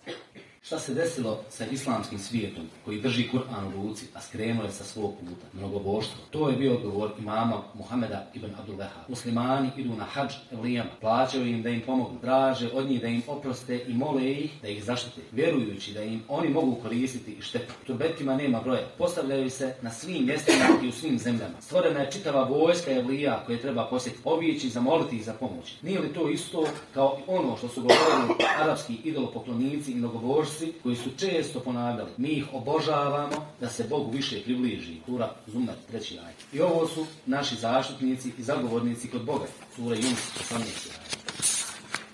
Šta se desilo sa islamskim svijetom koji drži Kur'an u ruci, a skrenuo je sa svog puta? Mnogoboštvo. To je bio odgovor imama Muhameda ibn Abdul Wahab. Muslimani idu na hađ evlijama, plaćaju im da im pomognu, traže od njih da im oproste i mole ih da ih zaštite, vjerujući da im oni mogu koristiti i štetu. Turbetima nema broja. Postavljaju se na svim mjestima i u svim zemljama. Stvorena je čitava vojska evlija koje treba posjetiti, obići, zamoliti ih za pomoć. Nije li to isto kao i ono što su govorili arapski idolopoklonici i mnogoboštvo proroci koji su često ponavljali. Mi ih obožavamo da se Bogu više približi. Tura Zumer, treći aj. I ovo su naši zaštitnici i zagovornici kod Boga. Sura Yunus, 18.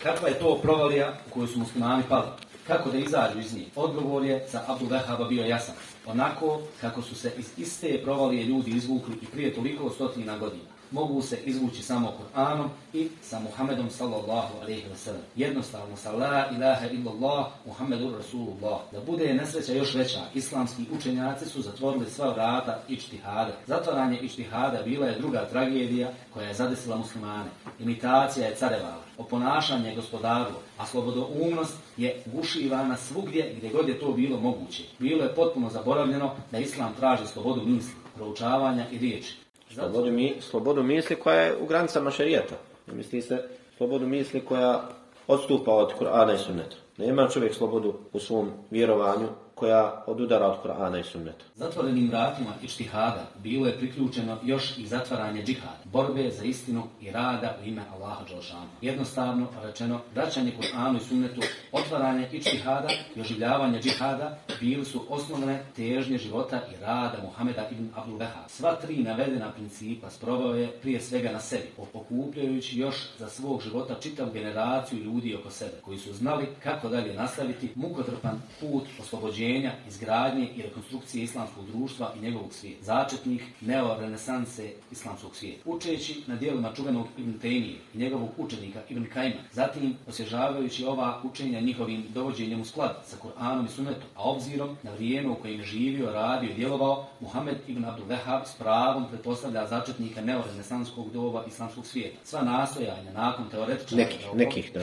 Kakva je to provalija u kojoj su muslimani pali? Kako da izađu iz njih? Odgovor je za Abdul Wahaba bio jasan. Onako kako su se iz iste provalije ljudi izvukli i prije toliko stotina godina mogu se izvući samo Kur'anom i sa Muhammedom sallallahu alaihi wa sallam. Jednostavno sa la ilaha illallah Muhammedur Rasulullah. Da bude nesreća još veća, islamski učenjaci su zatvorili sva vrata ičtihada. Zatvaranje ičtihada bila je druga tragedija koja je zadesila muslimane. Imitacija je carevala, oponašanje je gospodarilo, a slobodoumnost je gušivana svugdje gdje god je to bilo moguće. Bilo je potpuno zaboravljeno da islam traži slobodu misli, proučavanja i riječi. Slobodu, mi, slobodu misli koja je u granicama šarijeta. Misli se slobodu misli koja odstupa od Kur'ana i sunneta. Nema čovjek slobodu u svom vjerovanju koja odudara od Kur'ana i sunneta. Zatvorenim vratima ištihada bilo je priključeno još i zatvaranje džihada, borbe za istinu i rada u ime Allaha Đalšanu. Jednostavno rečeno, vraćanje Kur'anu i sunnetu, otvaranje ištihada i oživljavanje džihada bili su osnovne težnje života i rada Muhameda ibn Abdul Wahab. Sva tri navedena principa sprovao je prije svega na sebi, okupljajući još za svog života čitav generaciju ljudi oko sebe, koji su znali kako dalje nastaviti mukotrpan put oslobođenja uređenja, izgradnje i rekonstrukcije islamskog društva i njegovog svijeta. Začetnik neorenesanse islamskog svijeta. Učeći na dijelima čuvenog Ibn Taymije i njegovog učenika Ibn Kajma, zatim osježavajući ova učenja njihovim dovođenjem u sklad sa Kur'anom i Sunnetom, a obzirom na vrijeme u kojem je živio, radio i djelovao, Muhammed ibn Abdul Wahab s pravom pretpostavlja začetnika neorenesanskog doba islamskog svijeta. Sva nastojanja nakon teoretičara... Nekih, nekih, da.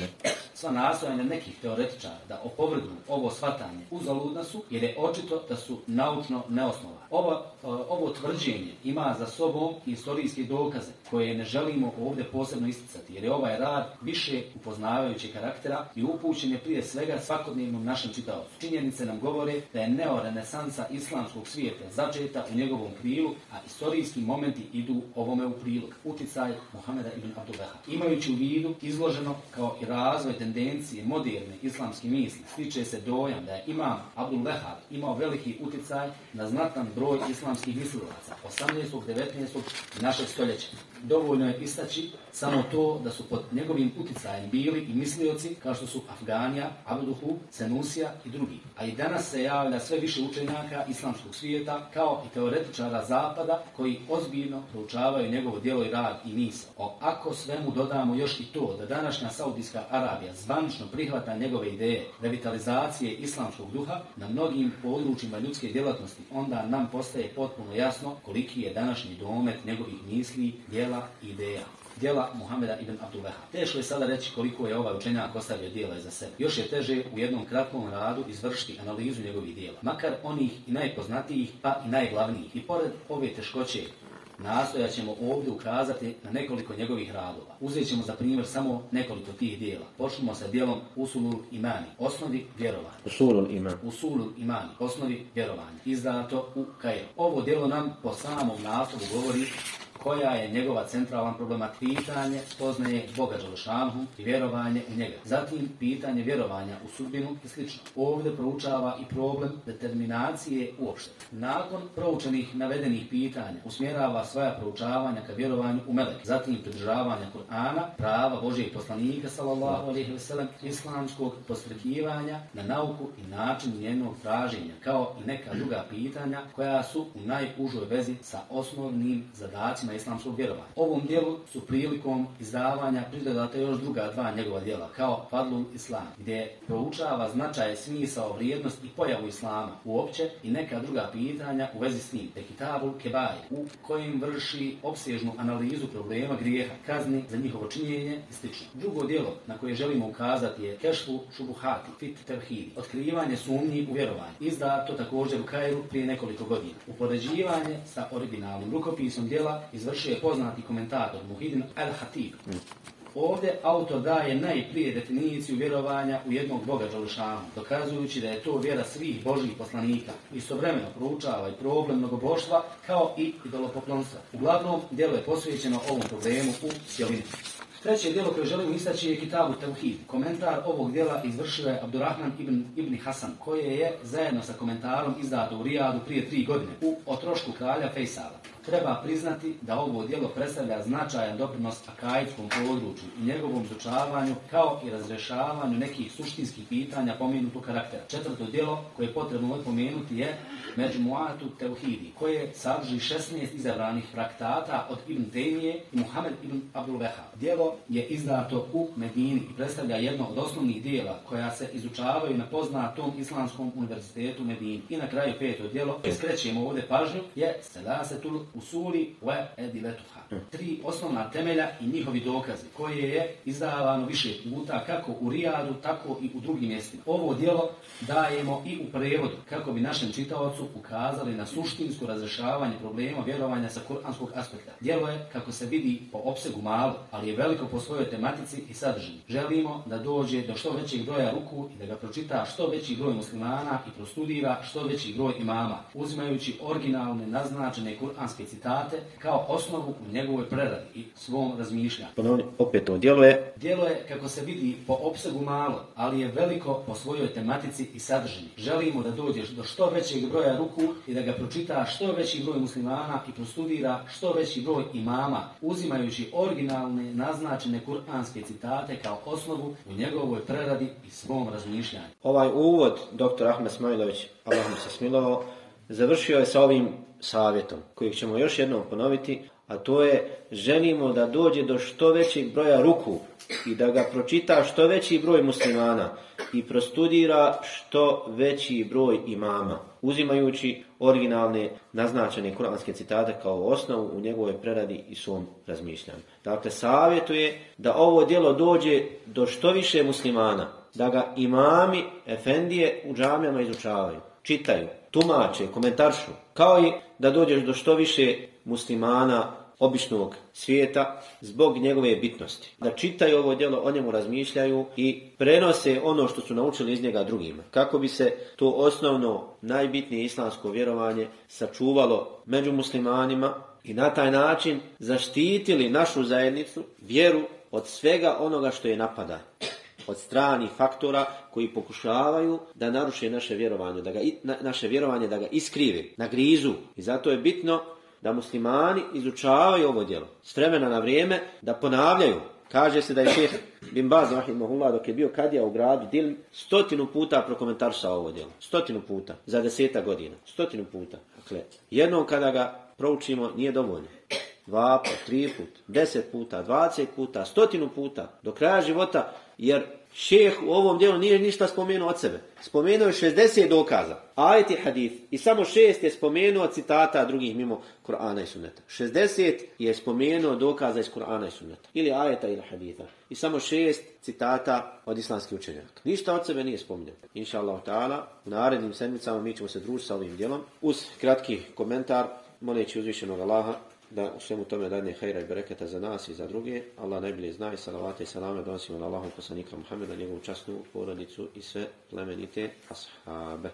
Sva nastojanja nekih teoretičara da opovrgnu ovo svatanje uzaludna su, jer je očito da su naučno neosnova. Ovo, e, ovo tvrđenje ima za sobom istorijske dokaze koje ne želimo ovdje posebno isticati, jer je ovaj rad više upoznavajući karaktera i upućen je prije svega svakodnevnom našem čitaocu. Činjenice nam govore da je neorenesansa islamskog svijeta začeta u njegovom krilu, a istorijski momenti idu ovome u prilog. Uticaj Muhameda ibn Abdullaha. Imajući u vidu izloženo kao i razvoj tendencije moderne islamske misli, stiče se dojam da je imam Abdul imao veliki uticaj na znatan broj islamskih mislilaca 18. 19. našeg stoljeća. Dovoljno je istaći samo to da su pod njegovim uticajem bili i mislioci kao što su Afganija, Abduhu, Senusija i drugi. A i danas se javlja sve više učenjaka islamskog svijeta kao i teoretičara zapada koji ozbiljno proučavaju njegovo djelo i rad i misao. O, ako svemu dodamo još i to da današnja Saudijska Arabija daija zvančno prihvata njegove ideje revitalizacije islamskog duha na mnogim područjima ljudske djelatnosti, onda nam postaje potpuno jasno koliki je današnji domet njegovih misli, djela i ideja djela Muhameda ibn Abdullah. Teško je sada reći koliko je ovaj učenjak ostavio djela iza sebe. Još je teže u jednom kratkom radu izvršiti analizu njegovih djela. Makar onih i najpoznatijih, pa i najglavnijih. I pored ove teškoće, nastojat ćemo ovdje ukazati na nekoliko njegovih radova. Uzet ćemo za primjer samo nekoliko tih dijela. Počnemo sa dijelom Usulul Imani, osnovi vjerovanja. Usulul iman. Usulul Imani, osnovi vjerovanja, izdato u Kairu. Ovo dijelo nam po samom naslovu govori koja je njegova centralna problema pitanje spoznaje Boga Đelešanhu i vjerovanje u njega. Zatim pitanje vjerovanja u sudbinu i sl. Ovdje proučava i problem determinacije uopšte. Nakon proučenih navedenih pitanja usmjerava svoja proučavanja ka vjerovanju u melek. Zatim pridržavanja Kur'ana, prava Božijeg poslanika sallallahu alejhi ve sellem, islamskog postrekivanja na nauku i način njenog traženja, kao i neka druga pitanja koja su u najužoj vezi sa osnovnim zadacima islamskog vjerovanja. Ovom dijelu su prilikom izdavanja pridodata još druga dva njegova dijela, kao Fadlul Islam, gdje proučava značaj, smisao, vrijednost i pojavu Islama uopće i neka druga pitanja u vezi s njim, te Kitabul Kebaj, u kojim vrši opsežnu analizu problema grijeha, kazni za njihovo činjenje i sl. Drugo dijelo na koje želimo ukazati je Kešfu Šubuhati, Fit Tevhidi, otkrivanje sumnji u vjerovanje, izdato također u Kairu prije nekoliko godina. Upoređivanje sa originalnim rukopisom dijela izvršio je poznati komentator Muhidin Al-Hatib. Ovdje autor daje najprije definiciju vjerovanja u jednog Boga Đalešanu, dokazujući da je to vjera svih Božih poslanika. Istovremeno proučava i problem mnogoboštva kao i idolopoklonstva. Uglavnom, djelo je posvećeno ovom problemu u cjelini. Treće djelo koje želim istaći je Kitabu Tauhid. Komentar ovog djela izvršio je Abdurrahman ibn, ibn Hasan, koje je zajedno sa komentarom izdato u Rijadu prije tri godine u otrošku kralja Fejsala. Treba priznati da ovo djelo predstavlja značajan doprinos akajitskom području i njegovom izučavanju kao i razrešavanju nekih suštinskih pitanja pomenutog karaktera. Četvrto djelo koje je potrebno pomenuti je Međmuatu Teuhidi, koje sadrži 16 izabranih traktata od Ibn Tejmije i Muhammed ibn Abdul Veha. Djelo je izdato u Medini i predstavlja jedno od osnovnih dijela koja se izučavaju na poznatom Islamskom univerzitetu Medini. I na kraju peto djelo, koje skrećemo ovdje pažnju, je Selasetul Usuli wa Ediletuha. Tri osnovna temelja i njihovi dokazi, koje je izdavano više puta kako u Rijadu, tako i u drugim mjestima. Ovo djelo dajemo i u prevodu, kako bi našem čitaocu ukazali na suštinsko razrešavanje problema vjerovanja sa kuranskog aspekta. Djelo je, kako se vidi, po opsegu malo, ali je veliko po svojoj tematici i sadržini. Želimo da dođe do što većeg broja ruku i da ga pročita što veći broj muslimana i prostudira što veći broj imama, uzimajući originalne naznačene kuranske citate kao osnovu u njegovoj preradi i svom razmišljanju. Ponovni, opet to djelo je Djelo je, kako se vidi, po opsegu malo, ali je veliko po svojoj tematici i sadržini. Želimo da dođeš do što većeg broja ruku i da ga pročita što veći broj muslimana i prostudira što veći broj imama, uzimajući originalne naznačene kuranske citate kao osnovu u njegovoj preradi i svom razmišljanju. Ovaj uvod, dr. Ahmed Smajlović, Allah mu se smilovao, završio je sa ovim savjetom, kojeg ćemo još jednom ponoviti, a to je želimo da dođe do što većeg broja ruku i da ga pročita što veći broj muslimana i prostudira što veći broj imama, uzimajući originalne naznačene kuranske citate kao osnovu u njegovoj preradi i svom razmišljanju. Dakle, savjetuje da ovo djelo dođe do što više muslimana, da ga imami, efendije u džamijama izučavaju, čitaju, tumače, komentaršu, kao i da dođeš do što više muslimana običnog svijeta zbog njegove bitnosti. Da čitaju ovo djelo, o njemu razmišljaju i prenose ono što su naučili iz njega drugima. Kako bi se to osnovno, najbitnije islamsko vjerovanje sačuvalo među muslimanima i na taj način zaštitili našu zajednicu, vjeru od svega onoga što je napada od stranih faktora koji pokušavaju da naruše naše vjerovanje, da ga, na, naše vjerovanje da ga iskrive, nagrizu. I zato je bitno da muslimani izučavaju ovo djelo s vremena na vrijeme, da ponavljaju. Kaže se da je šeh Bin Baz, rahimahullah, dok je bio kadija u gradu Dilm, stotinu puta prokomentarsao ovo djelo. Stotinu puta, za deseta godina. Stotinu puta. Dakle, jednom kada ga proučimo, nije dovoljno. dva put, tri put, deset puta, dvadeset puta, stotinu puta, do kraja života, jer šeh u ovom dijelu nije ništa spomenuo od sebe. Spomenuo je 60 dokaza, ajet i hadith, i samo šest je spomenuo citata drugih mimo Kur'ana i sunneta. 60 je spomenuo dokaza iz Kur'ana i sunneta, ili ajeta ili haditha. I samo šest citata od islamskih učenjaka. Ništa od sebe nije spominjao. Inša Allah ta'ala, u narednim sedmicama mi ćemo se družiti sa ovim dijelom. Uz kratki komentar, moleći uzvišenog Allaha da u svemu tome dadne hajra i bereketa za nas i za druge. Allah najbolje zna i salavate i salame donosimo na Allahu poslanika Muhammeda, njegovu časnu porodicu i sve plemenite ashabe.